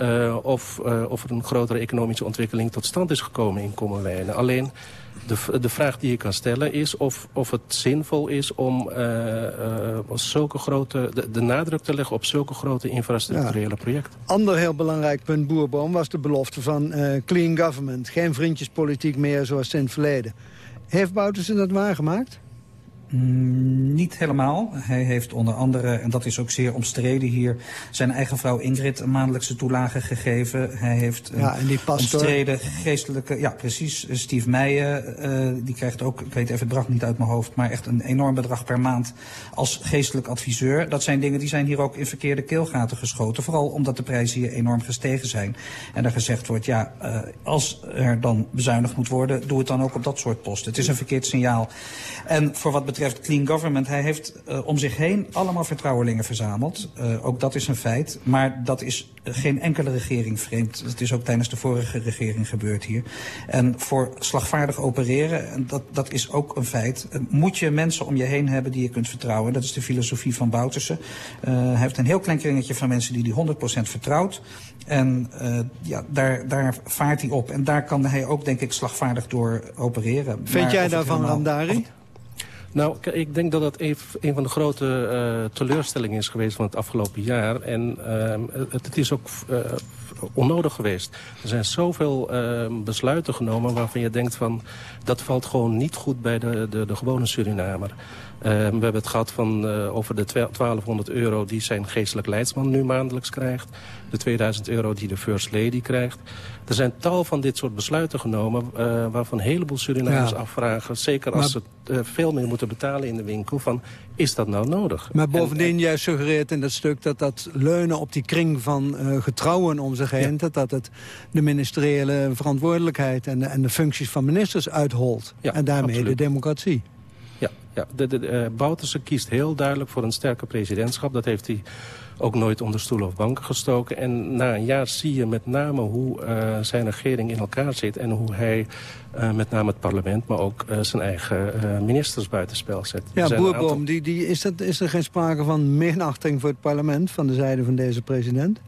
Uh, of, uh, of er een grotere economische ontwikkeling tot stand is gekomen in Kommerwijnen. Alleen de, de vraag die je kan stellen is of, of het zinvol is om uh, zulke grote, de, de, nadruk te leggen op zulke grote infrastructurele ja. projecten. Ander heel belangrijk punt, Boerboom, was de belofte van clean government. Geen vriendjespolitiek meer zoals in het verleden. Heeft Boutersen dat waargemaakt? Mm, niet helemaal. Hij heeft onder andere, en dat is ook zeer omstreden hier... zijn eigen vrouw Ingrid een maandelijkse toelage gegeven. Hij heeft een Ja, en die pastor- omstreden geestelijke... Ja, precies. Steve Meijen, eh, die krijgt ook, ik weet even het bedrag niet uit mijn hoofd... maar echt een enorm bedrag per maand als geestelijk adviseur. Dat zijn dingen die zijn hier ook in verkeerde keelgaten geschoten. Vooral omdat de prijzen hier enorm gestegen zijn. En er gezegd wordt, ja, eh, als er dan bezuinigd moet worden... doe het dan ook op dat soort posten. Het is een verkeerd signaal. En voor wat betreft clean government, hij heeft eh, om zich heen allemaal vertrouwelingen verzameld. Eh, ook dat is een feit. Maar dat is eh, geen enkele regering vreemd. Dat is ook tijdens de vorige regering gebeurd hier. En voor slagvaardig opereren, en dat, dat is ook een feit... moet je mensen om je heen hebben die je kunt vertrouwen. Dat is de filosofie van Boutersen. Hij heeft een heel klein kringetje van mensen die hij 100% vertrouwt. En ja, daar, daar vaart hij op. En daar kan hij ook, denk ik, slagvaardig door opereren. Vind Maar jij daarvan, helemaal- Ramdari? Nou, ik denk dat dat een, een van de grote eh, teleurstellingen is geweest van het afgelopen jaar. En ehm, het, het is ook eh, onnodig geweest. Er zijn zoveel ehm, besluiten genomen waarvan je denkt van... dat valt gewoon niet goed bij de, de, de gewone Surinamer. Ehm, we hebben het gehad van, eh, over de 1200 euro die zijn geestelijk leidsman nu maandelijks krijgt. De 2000 euro die de First Lady krijgt. Er zijn tal van dit soort besluiten genomen eh, waarvan een heleboel Surinamers Ja. afvragen. Zeker als Maar- ze eh, veel meer moeten betalen in de winkel. Van, is dat nou nodig? Maar bovendien, jij suggereert in dat stuk dat dat leunen op die kring van eh, getrouwen om zich heen... dat dat het de ministeriële verantwoordelijkheid en de, en de functies van ministers uitholt. Ja, en daarmee absoluut. de democratie. Ja, de, de, de, eh, Bouterse kiest heel duidelijk voor een sterke presidentschap. Dat heeft hij ook nooit onder stoelen of banken gestoken. En na een jaar zie je met name hoe eh, zijn regering in elkaar zit... en hoe hij eh, met name het parlement, maar ook zijn eigen ministers buitenspel zet. Ja, Boerboom, aantal- die, die, is, dat, is er geen sprake van minachting voor het parlement... van de zijde van deze president?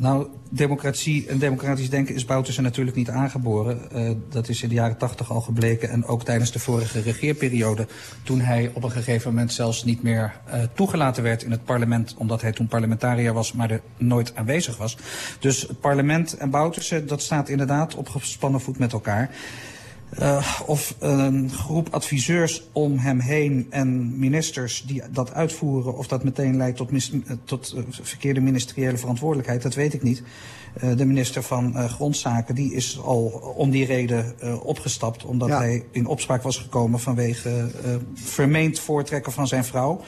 Nou, democratie en democratisch denken is Bouterse natuurlijk niet aangeboren. Eh, dat is in de jaren tachtig al gebleken. En ook tijdens de vorige regeerperiode. Toen hij op een gegeven moment zelfs niet meer eh, toegelaten werd in het parlement. Omdat hij toen parlementariër was, maar er nooit aanwezig was. Dus het parlement en Bouterse, dat staat inderdaad op gespannen voet met elkaar. Eh, of een groep adviseurs om hem heen en ministers die dat uitvoeren... of dat meteen leidt tot, mis- eh, tot eh, verkeerde ministeriële verantwoordelijkheid, dat weet ik niet. Eh, de minister van eh, Grondzaken die is al om die reden opgestapt... omdat Ja. hij in opspraak was gekomen vanwege vermeend voortrekken van zijn vrouw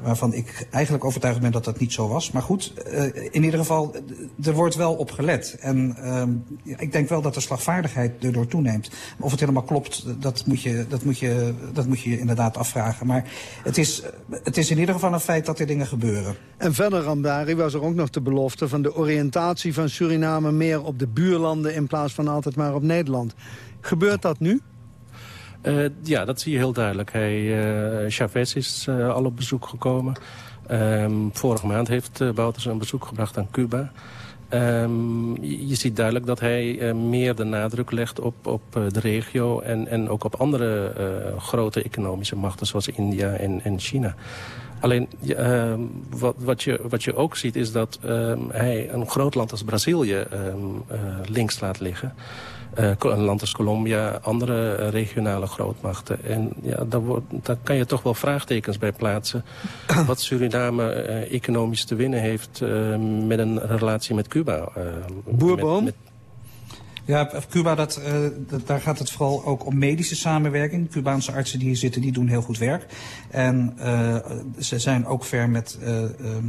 waarvan ik eigenlijk overtuigd ben dat dat niet zo was. Maar goed, eh, in ieder geval, er wordt wel op gelet. En ehm, ik denk wel dat de slagvaardigheid erdoor toeneemt. Of het helemaal klopt, dat moet je, dat moet je, dat moet je inderdaad afvragen. Maar het is, het is in ieder geval een feit dat er dingen gebeuren. En verder, Ramdari, was er ook nog de belofte van de oriëntatie van Suriname... meer op de buurlanden in plaats van altijd maar op Nederland. Gebeurt dat nu? Eh, ja, dat zie je heel duidelijk. Hij, eh, Chavez is eh, al op bezoek gekomen. Ehm, vorige maand heeft uh, Bouterse een bezoek gebracht aan Cuba. Ehm, je, ziet duidelijk dat hij meer de nadruk legt op, op de regio... En, en ook op andere grote economische machten zoals India en, en China. Alleen ehm, wat, wat, je, wat je ook ziet is dat hij een groot land als Brazilië links laat liggen. Eh, een land als Colombia, andere eh, regionale grootmachten. En ja, daar, wordt, daar kan je toch wel vraagtekens bij plaatsen. *clears throat* wat Suriname eh, economisch te winnen heeft eh, met een relatie met Cuba. eh, Boerboom? met- Ja, Cuba, dat, eh, dat, daar gaat het vooral ook om medische samenwerking. Cubaanse artsen die hier zitten, die doen heel goed werk. En eh, ze zijn ook ver met eh, ehm,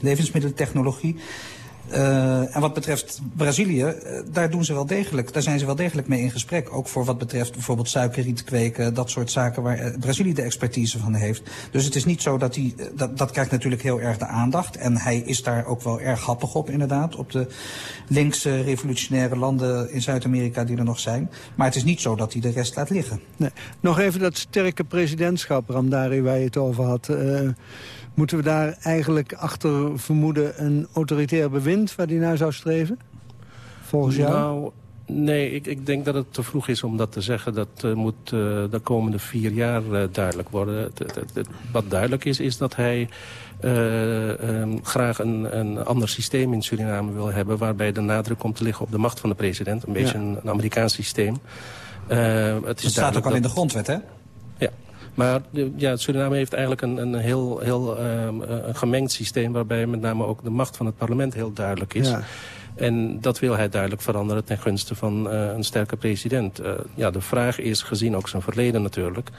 levensmiddeltechnologie. Uh, en wat betreft Brazilië, uh, daar, doen ze wel degelijk, daar zijn ze wel degelijk mee in gesprek. Ook voor wat betreft bijvoorbeeld suikerriet kweken, dat soort zaken waar uh, Brazilië de expertise van heeft. Dus het is niet zo dat hij, dat, dat krijgt natuurlijk heel erg de aandacht. En hij is daar ook wel erg happig op inderdaad, op de linkse revolutionaire landen in Zuid-Amerika die er nog zijn. Maar het is niet zo dat hij de rest laat liggen. Nee. Nog even dat sterke presidentschap, Ramdari, waar je het over had. Moeten we daar eigenlijk achter vermoeden een autoritair bewind waar die naar zou streven? Volgens jou? Nou, nee, ik, ik denk dat het te vroeg is om dat te zeggen. Dat uh, moet uh, de komende vier jaar uh, duidelijk worden. Het, het, het, wat duidelijk is, is dat hij um, graag een, een ander systeem in Suriname wil hebben... waarbij de nadruk komt te liggen op de macht van de president. Een beetje ja. een, een Amerikaans systeem. het is dat staat ook al in de grondwet, hè? Maar ja, Suriname heeft eigenlijk een, een heel, heel ehm, eh, een gemengd systeem... waarbij met name ook de macht van het parlement heel duidelijk is. Ja. En dat wil hij duidelijk veranderen ten gunste van eh, een sterke president. Eh, ja, de vraag is, gezien ook zijn verleden natuurlijk...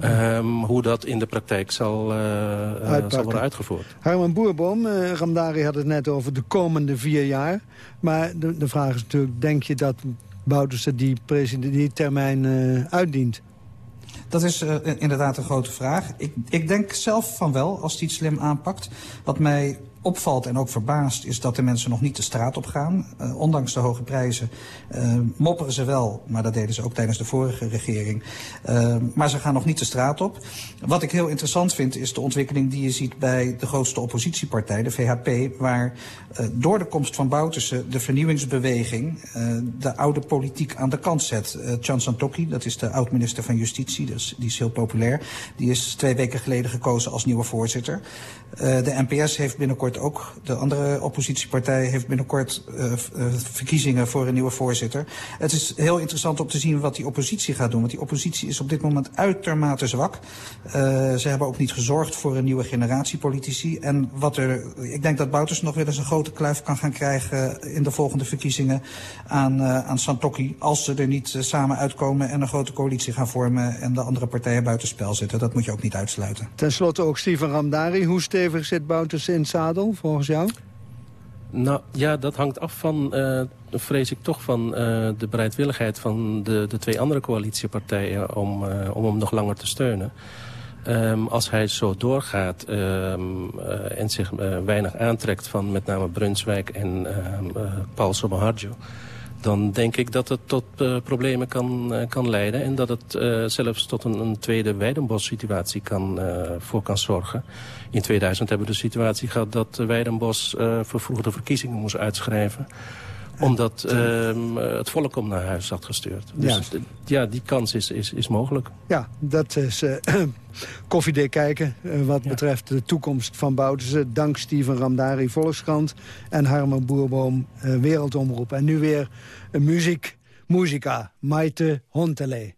ehm, hoe dat in de praktijk zal, zal worden uitgevoerd. Herman Boerboom, eh, Ramdari had het net over de komende vier jaar. Maar de, de vraag is natuurlijk, denk je dat Bouterse die, die termijn uitdient? Dat is eh, inderdaad een grote vraag. Ik, ik denk zelf van wel, als hij het slim aanpakt. Wat mij opvalt en ook verbaast is dat de mensen nog niet de straat op gaan. Eh, ondanks de hoge prijzen eh, mopperen ze wel, maar dat deden ze ook tijdens de vorige regering. Eh, maar ze gaan nog niet de straat op. Wat ik heel interessant vind is de ontwikkeling die je ziet bij de grootste oppositiepartij, de VHP, waar door de komst van Bouterse de vernieuwingsbeweging de oude politiek aan de kant zet. Eh Chan Santokhi, dat is de oud-minister van Justitie, dus die is heel populair. Die is twee weken geleden gekozen als nieuwe voorzitter. De NPS heeft binnenkort ook, de andere oppositiepartij heeft binnenkort eh, eh, verkiezingen voor een nieuwe voorzitter. Het is heel interessant om te zien wat die oppositie gaat doen. Want die oppositie is op dit moment uitermate zwak. Eh, ze hebben ook niet gezorgd voor een nieuwe generatie politici. En wat er, ik denk dat Bouters nog wel eens een grote kluif kan gaan krijgen in de volgende verkiezingen aan, eh, aan Santokki. Als ze er niet samen uitkomen en een grote coalitie gaan vormen en de andere partijen buitenspel zetten. Dat moet je ook niet uitsluiten. Ten slotte ook Steven Ramdari. Hoe stevig zit Bouterse in zadel, volgens jou? Nou ja, dat hangt af van, eh, vrees ik toch, van eh, de bereidwilligheid van de, de twee andere coalitiepartijen om, eh, om hem nog langer te steunen. Ehm, als hij zo doorgaat ehm, eh, en zich weinig aantrekt van met name Brunswijk en ehm, eh, Paul Somoharjo... dan denk ik dat het tot eh, problemen kan, eh, kan leiden... en dat het eh, zelfs tot een, een tweede Weidenbos-situatie kan, voor kan zorgen. In 2000 hebben we de situatie gehad dat Weidenbos vervroegde verkiezingen moest uitschrijven omdat ehm, eh, het volk hem naar huis had gestuurd. Dus ja, die kans is, is, is mogelijk. Ja, dat is eh *clears throat* koffiedik kijken eh, wat betreft de toekomst van Bouterse. Dank Steven Ramdari, Volkskrant en Harmen Boerboom, Wereldomroep. En nu weer muziek, muzika, Maite Hontele.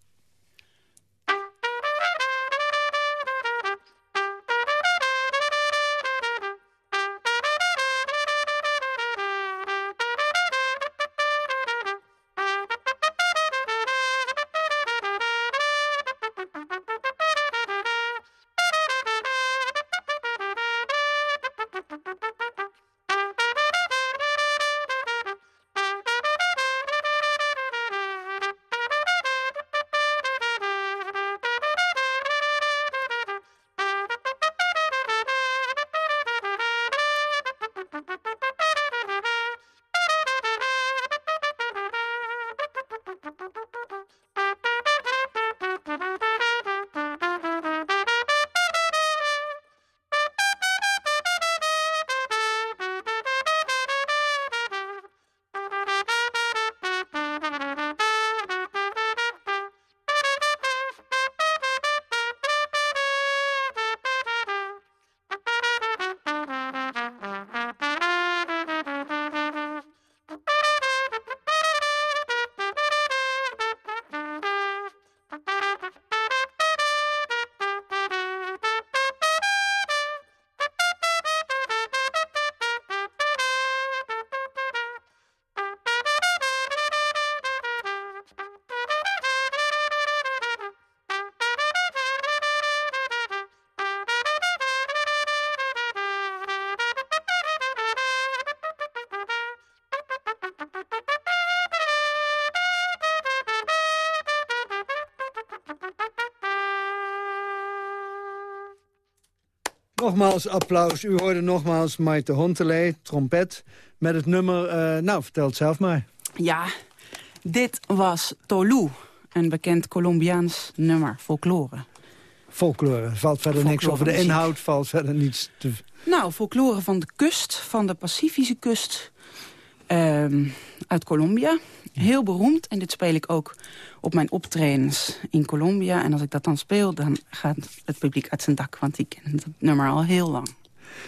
Nogmaals applaus. U hoorde nogmaals Maite Hontele, trompet, met het nummer... eh, nou, vertel het zelf maar. Ja, dit was Tolu, een bekend Colombiaans nummer, folklore. Folklore, valt verder niks over de muziek. inhoud, valt verder niets te... Nou, folklore van de kust, van de Pacifische kust ehm, uit Colombia. Heel beroemd en dit speel ik ook op mijn optredens in Colombia. En als ik dat dan speel, dan gaat het publiek uit zijn dak. Want die kennen dat nummer al heel lang.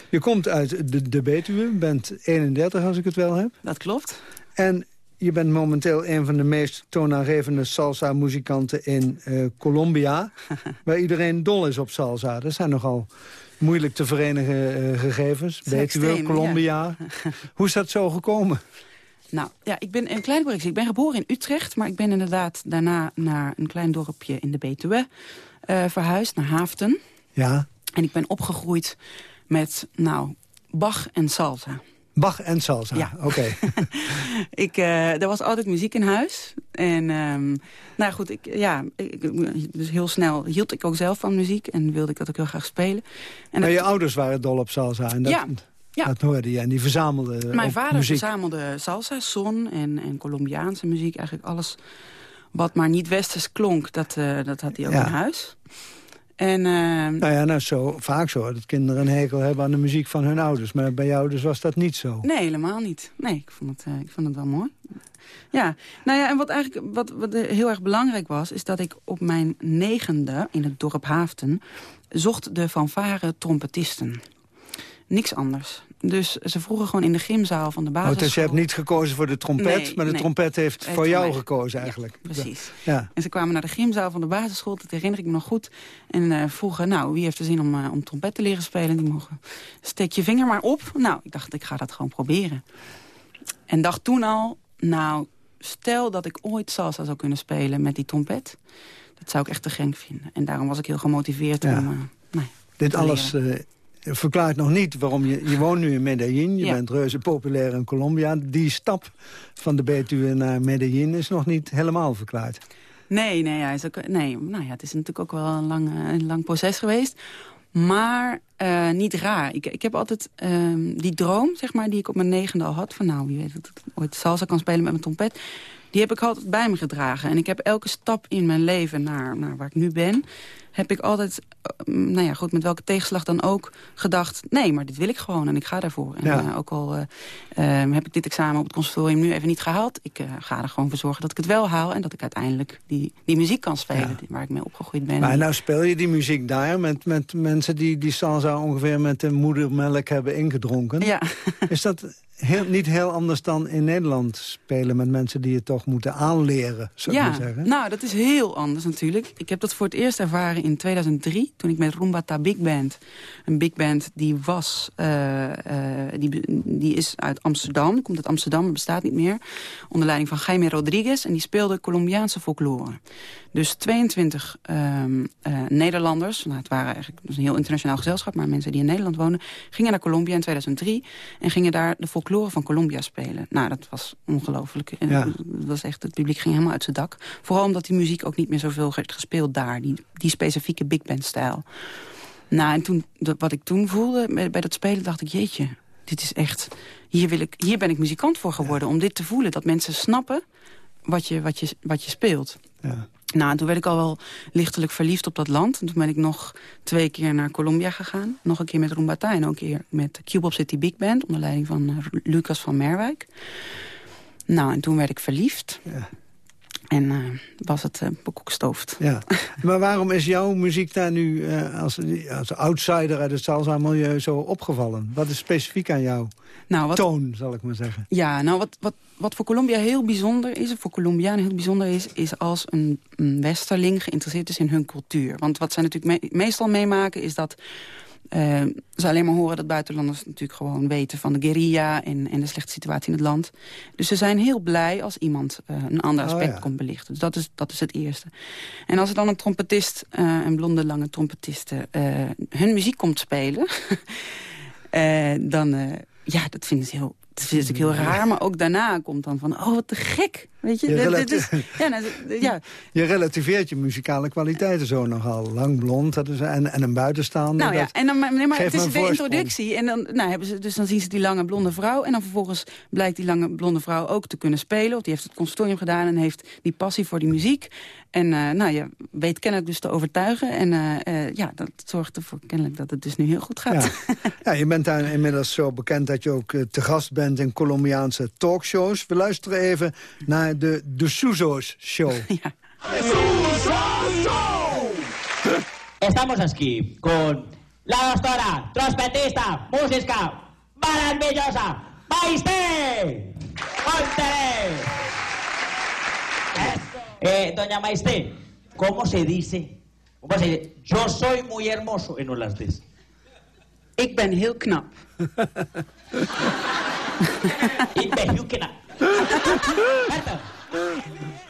Je komt uit de, de Betuwe, bent 31 als ik het wel heb. Dat klopt. En je bent momenteel een van de meest toonaangevende salsa-muzikanten in eh, Colombia. *laughs* waar iedereen dol is op salsa. Dat zijn nogal moeilijk te verenigen eh, gegevens. Betuwe, Colombia. *laughs* Hoe is dat zo gekomen? Nou, ja, ik ben een correctie. Ik ben geboren in Utrecht, maar ik ben inderdaad daarna naar een klein dorpje in de Betuwe eh, verhuisd, naar Haaften. Ja. En ik ben opgegroeid met, nou, Bach en salsa. Bach en salsa, Ja. oké. *laughs* ik, eh, er was altijd muziek in huis. En ehm, nou goed, ik, ja, ik, dus heel snel hield ik ook zelf van muziek. En wilde ik dat ook heel graag spelen. En maar dat- je ouders waren dol op salsa. En dat, Ja, ja. dat hoorde je. En die verzamelden Mijn vader muziek. verzamelde salsa, son en, en Colombiaanse muziek. Eigenlijk alles wat maar niet westers klonk, dat, eh, dat had hij ook Ja. in huis. En ehm, Nou ja, nou zo, vaak zo dat kinderen een hekel hebben aan de muziek van hun ouders. Maar bij jou dus was dat niet zo. nee, helemaal niet. Nee, ik vond het, eh, ik vond het wel mooi. Ja, nou ja, en wat eigenlijk wat, wat heel erg belangrijk was... is dat ik op mijn negende in het dorp Haaften... zocht de fanfare trompetisten. Niks anders. Dus ze vroegen gewoon in de gymzaal van de Oh, basisschool... dus je hebt niet gekozen voor de trompet, Nee, maar de nee. trompet heeft Heeft voor jou mij- gekozen eigenlijk. Precies. Ja. En ze kwamen naar de gymzaal van de basisschool, dat herinner ik me nog goed. En eh, vroegen, nou, wie heeft er zin om, eh, om trompet te leren spelen? Die mogen, steek je vinger maar op. Nou, ik dacht, ik ga dat gewoon proberen. En dacht toen al, nou, stel dat ik ooit salsa zou kunnen spelen met die trompet. Dat zou ik echt te gek vinden. En daarom was ik heel gemotiveerd Ja. om... eh, nou, Dit alles. Verklaart nog niet waarom je... Je woont nu in Medellin, je Ja. bent reuze populair in Colombia. Die stap van de Betuwe naar Medellin is nog niet helemaal verklaard. Nee, nee, ja, is ook, nee nou ja, het is natuurlijk ook wel een lang, eh, een lang proces geweest. Maar eh, niet raar. Ik, ik heb altijd ehm, die droom, zeg maar, die ik op mijn negende al had... van nou, wie weet dat ik ooit salsa kan spelen met mijn trompet... die heb ik altijd bij me gedragen. En ik heb elke stap in mijn leven naar, naar waar ik nu ben... heb ik altijd, eh, nou ja, goed, met welke tegenslag dan ook gedacht... nee, maar dit wil ik gewoon en ik ga daarvoor. En Ja. eh, ook al eh, ehm, heb ik dit examen op het conservatorium nu even niet gehaald... ik ga er gewoon voor zorgen dat ik het wel haal... en dat ik uiteindelijk die, die muziek kan spelen waar ik mee opgegroeid ben. Maar nou speel je die muziek daar met, met mensen die die salsa ongeveer met de moedermelk hebben ingedronken. Ja. Is dat heel, niet heel anders dan in Nederland spelen met mensen die je toch moeten aanleren, zou ik ja, zeggen? nou, dat is heel anders natuurlijk. Ik heb dat voor het eerst ervaren in 2003, toen ik met Rumbata Big Band... een big band die was, eh, eh, die, die is uit Amsterdam, komt uit Amsterdam, bestaat niet meer... onder leiding van Jaime Rodriguez, en die speelde Colombiaanse folklore. Dus 22 ehm, eh, Nederlanders, nou, het waren eigenlijk dus een heel internationaal gezelschap... maar mensen die in Nederland wonen, gingen naar Colombia in 2003... en gingen daar de folklore van Colombia spelen. Nou, dat was ongelooflijk. Ja. dat was echt, het publiek ging helemaal uit zijn dak. Vooral omdat die muziek ook niet meer zoveel werd gespeeld daar. Die, die specifieke big band stijl. Nou, en toen, wat ik toen voelde bij, bij dat spelen, dacht ik, jeetje, dit is echt... Hier, wil ik, hier ben ik muzikant voor geworden, om dit te voelen. Dat mensen snappen wat je, wat je, wat je speelt. Ja. Nou, en toen werd ik al wel lichtelijk verliefd op dat land. En toen ben ik nog twee keer naar Colombia gegaan. Nog een keer met Rumbata en ook een keer met Cubop City Big Band... onder leiding van eh, Lucas van Merwijk. Nou, en toen werd ik verliefd. En eh, was het uh, bekokstoofd. Ja. *laughs* Maar waarom is jouw muziek daar nu eh, als, als outsider uit het salsa-milieu zo opgevallen? Wat is specifiek aan jou? Nou, wat, Toon, zal ik maar zeggen. Ja, nou wat, wat, wat voor Colombia heel bijzonder is... of voor Colombianen heel bijzonder is... is als een, een westerling geïnteresseerd is in hun cultuur. Want wat zij natuurlijk me- meestal meemaken is dat... eh, ze alleen maar horen dat buitenlanders natuurlijk gewoon weten van de guerrilla... En, en de slechte situatie in het land. Dus ze zijn heel blij als iemand eh, een ander Oh, aspect ja. komt belichten. Dus dat is, dat is het eerste. En als er dan een trompetist, eh, een blonde lange trompetiste... eh, hun muziek komt spelen... *laughs* dan, ja, dat vinden ze heel... Dat vinden ze natuurlijk heel raar, maar ook daarna komt dan van... oh, wat te gek, weet je? Je relati- is- ja, nou, ja, *laughs* Je relativeert je muzikale kwaliteiten zo nogal. Lang blond dat is, en, en een buitenstaander. Nou ja, en dan, maar, nee, maar geeft het is de introductie. En dan, nou, hebben ze, dus dan zien ze die lange blonde vrouw. En dan vervolgens blijkt die lange blonde vrouw ook te kunnen spelen. Want die heeft het conservatorium gedaan en heeft die passie voor die muziek. En eh, nou, je weet kennelijk dus te overtuigen. En eh, eh, ja, dat zorgt ervoor kennelijk dat het dus nu heel goed gaat. Ja. *laughs* ja, je bent daar inmiddels zo bekend dat je ook te gast bent in Colombiaanse talkshows. We luisteren even naar de De Suzo's Show. *laughs* Estamos aquí con la doctora, trompetista, música maravillosa, Monterrey. Eh, doña Maesté, ¿cómo se dice? ¿Cómo se dice? Yo soy muy hermoso en holandés. Ik ben heel knap. *laughs* Ik ben heel knap.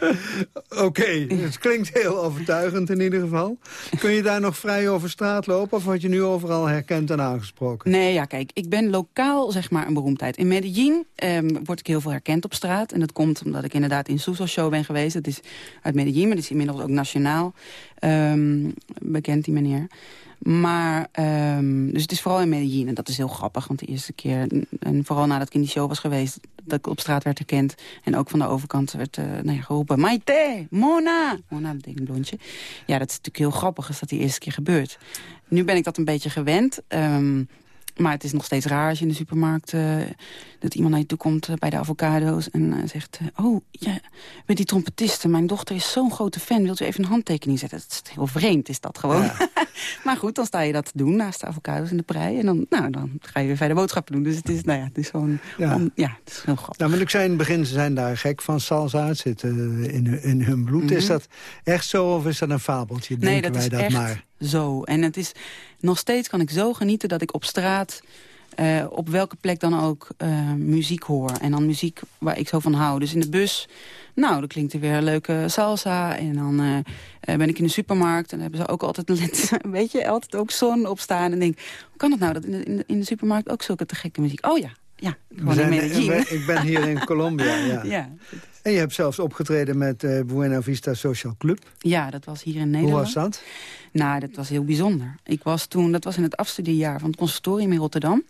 *laughs* Oké, het klinkt heel overtuigend in ieder geval. Kun je daar nog vrij over straat lopen... of word je nu overal herkend en aangesproken? Nee, ja, kijk, ik ben lokaal zeg maar een beroemdheid. In Medellin ehm, word ik heel veel herkend op straat. En dat komt omdat ik inderdaad in Soesel Show ben geweest. Dat is uit Medellin, maar dat is inmiddels ook nationaal ehm, bekend, die meneer. Maar, ehm, dus het is vooral in Medellin. En dat is heel grappig, want de eerste keer... en vooral nadat ik in die show was geweest... dat ik op straat werd herkend. En ook van de overkant werd uh, nou ja, geroepen... Maite, Mona! Mona betekent blondje. Ja, dat is natuurlijk heel grappig als dat die eerste keer gebeurt. Nu ben ik dat een beetje gewend... Um, maar het is nog steeds raar als je in de supermarkt... Uh, dat iemand naar je toe komt uh, bij de avocado's en uh, zegt... oh, ja, met die trompetisten, mijn dochter is zo'n grote fan. Wilt u even een handtekening zetten? Dat is heel vreemd, is dat gewoon. Ja. *laughs* maar goed, dan sta je dat te doen naast de avocado's en de prei. En dan, nou, dan ga je weer verder boodschappen doen. Dus het is, nou ja, het is gewoon... Ja, ja het is heel grappig. Nou, maar ik zei in het begin, ze zijn daar gek van salsa. Het zit in, in hun bloed. Mm -hmm. Is dat echt zo of is dat een fabeltje? Nee, Denken dat wij is dat echt maar? Zo. En het is, nog steeds kan ik zo genieten dat ik op straat... Uh, op welke plek dan ook uh, muziek hoor. En dan muziek waar ik zo van hou. Dus in de bus, nou, dan klinkt er weer een leuke salsa. En dan uh, ben ik in de supermarkt. En dan hebben ze ook altijd, *laughs* weet je, altijd ook zon op staan. En denk, hoe kan het nou dat in de, in de, in de supermarkt ook zulke te gekke muziek? Oh ja, ja, gewoon zijn, in Medellin. Ik ben hier in *laughs* Colombia, ja. ja. En je hebt zelfs opgetreden met uh, Buena Vista Social Club. Ja, dat was hier in Nederland. Hoe was dat? Nou, dat was heel bijzonder. Ik was toen, dat was in het afstudiejaar van het conservatorium in Rotterdam.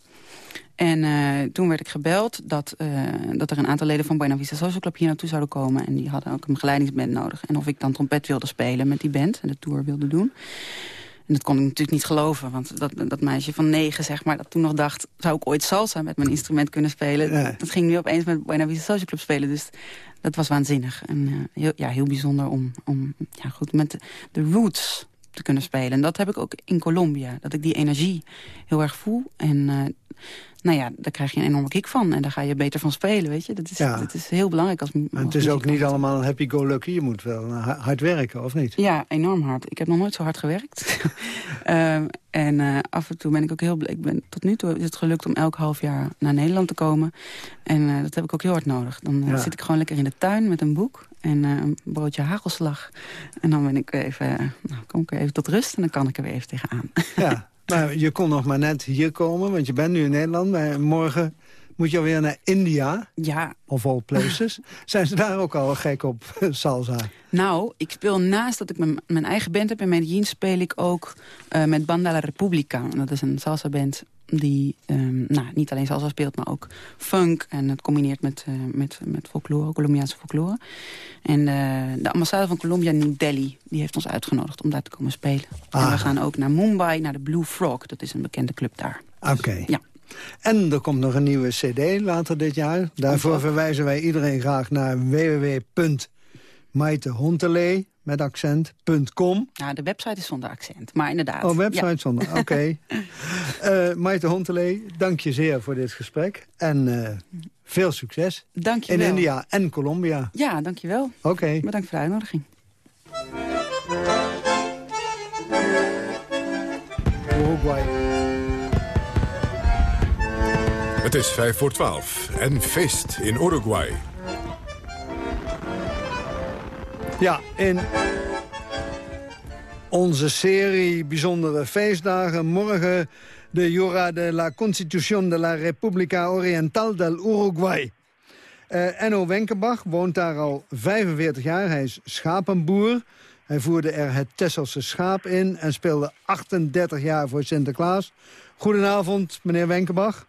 En uh, toen werd ik gebeld dat, uh, dat er een aantal leden van Buena Vista Social Club hier naartoe zouden komen. En die hadden ook een begeleidingsband nodig. En of ik dan trompet wilde spelen met die band en de tour wilde doen. En dat kon ik natuurlijk niet geloven. Want dat, dat meisje van negen, zeg maar, dat toen nog dacht... zou ik ooit salsa met mijn instrument kunnen spelen? Ja. Dat ging nu opeens met Buena Vista Social Club spelen. Dus dat was waanzinnig. En uh, heel, ja, heel bijzonder om, om ja, goed, met de, roots te kunnen spelen. En dat heb ik ook in Colombia. Dat ik die energie heel erg voel. En uh, nou ja, daar krijg je een enorme kick van. En daar ga je beter van spelen, weet je. Dat is, Ja. dat is heel belangrijk als, Maar het is ook niet allemaal een happy-go-lucky. Je moet wel ha- hard werken, of niet? Ja, enorm hard. Ik heb nog nooit zo hard gewerkt. *laughs* Ehm, en eh, af en toe ben ik ook heel blij. Ik ben, tot nu toe is het gelukt om elk half jaar naar Nederland te komen. En eh, dat heb ik ook heel hard nodig. Dan eh, Ja. zit ik gewoon lekker in de tuin met een boek en eh, een broodje hagelslag. En dan ben ik even, eh, nou, kom ik even tot rust en dan kan ik er weer even tegenaan. Ja, *laughs* maar je kon nog maar net hier komen, want je bent nu in Nederland. Maar morgen moet je alweer naar India. Ja. Of all places. *laughs* Zijn ze daar ook al gek op, *laughs* salsa? Nou, ik speel naast dat ik mijn, mijn eigen band heb in Medellin... speel ik ook eh, met Banda La Republica. Dat is een salsa-band die ehm, nou, niet alleen salsa speelt, maar ook funk. En het combineert met, eh, met, met folklore, Colombiaanse folklore. En eh, de ambassade van Colombia in New Delhi... die heeft ons uitgenodigd om daar te komen spelen. En Ah. we gaan ook naar Mumbai, naar de Blue Frog. Dat is een bekende club daar. Oké. Ja. En er komt nog een nieuwe cd later dit jaar. Daarvoor verwijzen wij iedereen graag naar www.maitehontelee met accent.com. Ja, de website is zonder accent, maar inderdaad. Oh, website Ja. zonder. *laughs* Oké. Eh Maite Hontelee, dank je zeer voor dit gesprek. En eh, veel succes. Dank je In wel. India en Colombia. Ja, dankjewel. Oké. Bedankt voor de uitnodiging. Uruguay. Het is vijf voor twaalf en feest in Uruguay. Ja, in onze serie bijzondere feestdagen. Morgen de Jura de la Constitución de la República Oriental del Uruguay. Eh, Enno Wenkenbach woont daar al 45 jaar. Hij is schapenboer. Hij voerde er het Tesselse schaap in en speelde 38 jaar voor Sinterklaas. Goedenavond, meneer Wenkenbach.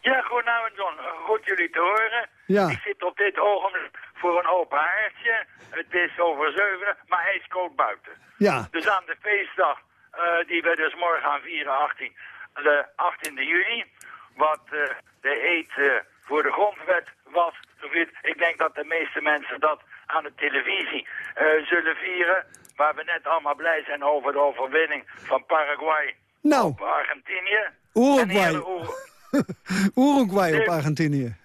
Ja, goedenavond John. Goed jullie te horen. Ja. Ik zit op dit ogenblik voor een open haartje. Het is over zeven, maar hij is koud buiten. Ja, Dus aan de feestdag, eh, die we dus morgen gaan vieren, 18, de 18e juli, wat eh, de heet eh, voor de grondwet was. Ik denk dat de meeste mensen dat aan de televisie zullen vieren. Waar we net allemaal blij zijn over de overwinning van Paraguay nou, op Argentinië. En Uruguay. *laughs* Uruguay op Argentinië.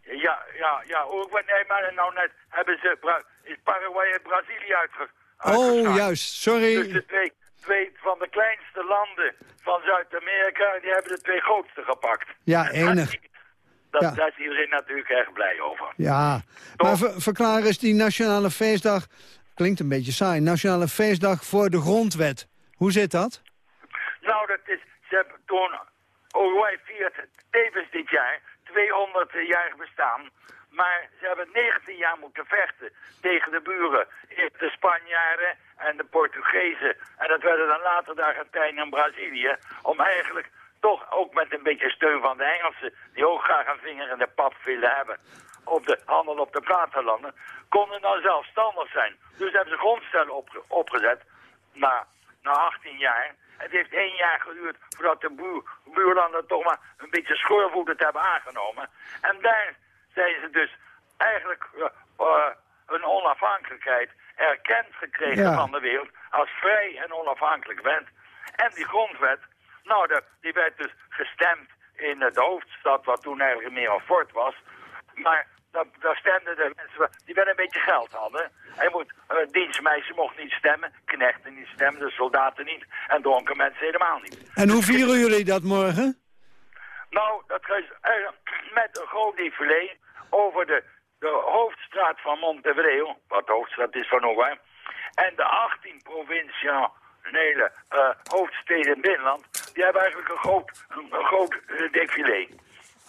Ja, ja, ja. Uruguay, nee, maar nou net hebben ze... is Paraguay en Brazilië uitge... Oh, juist. Sorry. Dus de twee, twee van de kleinste landen van Zuid-Amerika, die hebben de twee grootste gepakt. Ja, enig. Dat, Ja. Daar is iedereen natuurlijk erg blij over. Ja, maar ver- verklaar eens die nationale feestdag... Klinkt een beetje saai. Nationale feestdag voor de grondwet. Hoe zit dat? Nou, dat is, ze hebben toen, Uruguay viert tevens dit jaar 200 jaar bestaan. Maar ze hebben 19 jaar moeten vechten tegen de buren. De Spanjaarden en de Portugezen. En dat werden dan later de Argentijnen en Brazilië. Om eigenlijk toch ook met een beetje steun van de Engelsen... die ook graag een vinger in de pap willen hebben... op de handel op de plattenlanden... konden dan zelfstandig zijn. Dus hebben ze grondstellen opge- opgezet... na, na 18 jaar. Het heeft één jaar geduurd voordat de buur, buurlanden toch maar een beetje schoorvoetend hebben aangenomen. En daar zijn ze dus eigenlijk eh, eh, een onafhankelijkheid erkend gekregen Ja. van de wereld als vrij en onafhankelijk land. En die grondwet, nou, de, die werd dus gestemd in eh, de hoofdstad, wat toen eigenlijk meer een fort was. Maar daar, daar stemden de mensen, die wel een beetje geld hadden. Hij moet, eh, dienstmeisjes mochten niet stemmen, knechten niet stemmen, de soldaten niet. En dronken mensen helemaal niet. En hoe vieren jullie dat morgen? Nou, dat is eh, met een groot défilé over de, de hoofdstraat van Montevideo, wat de hoofdstad is van Uruguay, en de 18 provinciale eh, hoofdsteden in binnenland, die hebben eigenlijk een groot, een, een groot eh, défilé.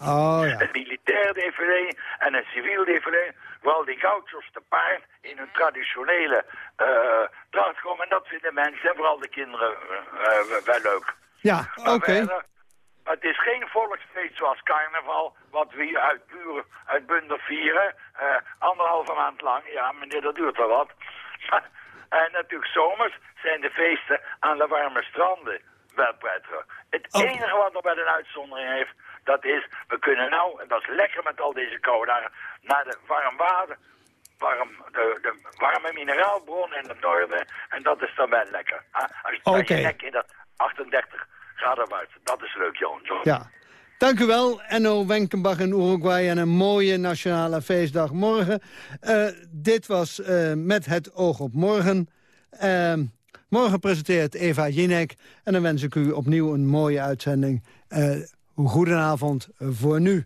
Oh ja. Een militair défilé en een civiel défilé. Wel die gauchos te paard in hun traditionele eh dracht komen. En dat vinden mensen, en vooral de kinderen, eh, wel leuk. Ja, oké. Het is geen volksfeest zoals carnaval, wat we hier uit Buren, uit Bunder vieren. eh, anderhalve maand lang. Ja, meneer, dat duurt wel wat. *laughs* en natuurlijk zomers zijn de feesten aan de warme stranden wel prettiger. Het Oh. enige wat nog wel een uitzondering heeft, dat is, we kunnen nou, en dat is lekker met al deze dagen, naar de warm water, warm, de, de warme mineraalbron in het noorden. En dat is dan wel lekker. Ah, Als, je lekker in dat 38 graden buiten, dat is leuk, Johan. Ja. Dank u wel, Enno Wenkenbach in Uruguay en een mooie nationale feestdag morgen. Eh, dit was eh, Met het oog op morgen. Eh, morgen presenteert Eva Jinek en dan wens ik u opnieuw een mooie uitzending. Goedenavond voor nu.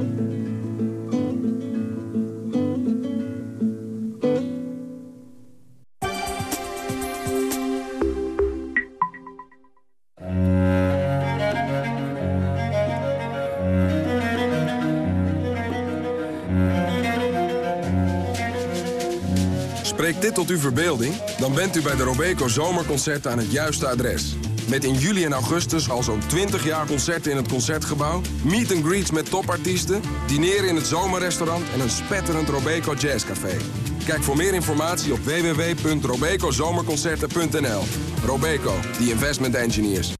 Tot uw verbeelding? Dan bent u bij de Robeco Zomerconcerten aan het juiste adres. Met in juli en augustus al zo'n 20 jaar concerten in het Concertgebouw... meet and greets met topartiesten, dineren in het zomerrestaurant... en een spetterend Robeco Jazzcafé. Kijk voor meer informatie op www.robecozomerconcerten.nl. Robeco, the investment engineers.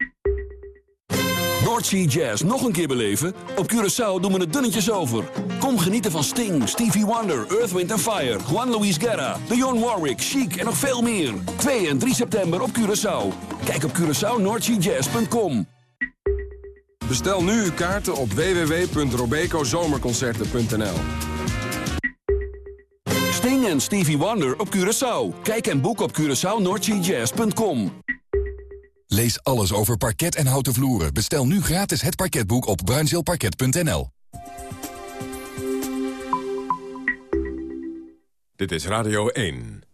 Noordsea Jazz nog een keer beleven? Op Curaçao doen we het dunnetjes over. Kom genieten van Sting, Stevie Wonder, Earth, Wind Fire... Juan Luis Guerra, Dionne Warwick, Chic en nog veel meer. 2 en 3 september op Curaçao. Kijk op CuraçaoNoordseaJazz.com. Bestel nu uw kaarten op www.robecozomerconcerten.nl. Sting en Stevie Wonder op Curaçao. Kijk en boek op CuraçaoNoordseaJazz.com. Lees alles over parket en houten vloeren. Bestel nu gratis het parketboek op bruinzeelparket.nl. Dit is Radio 1.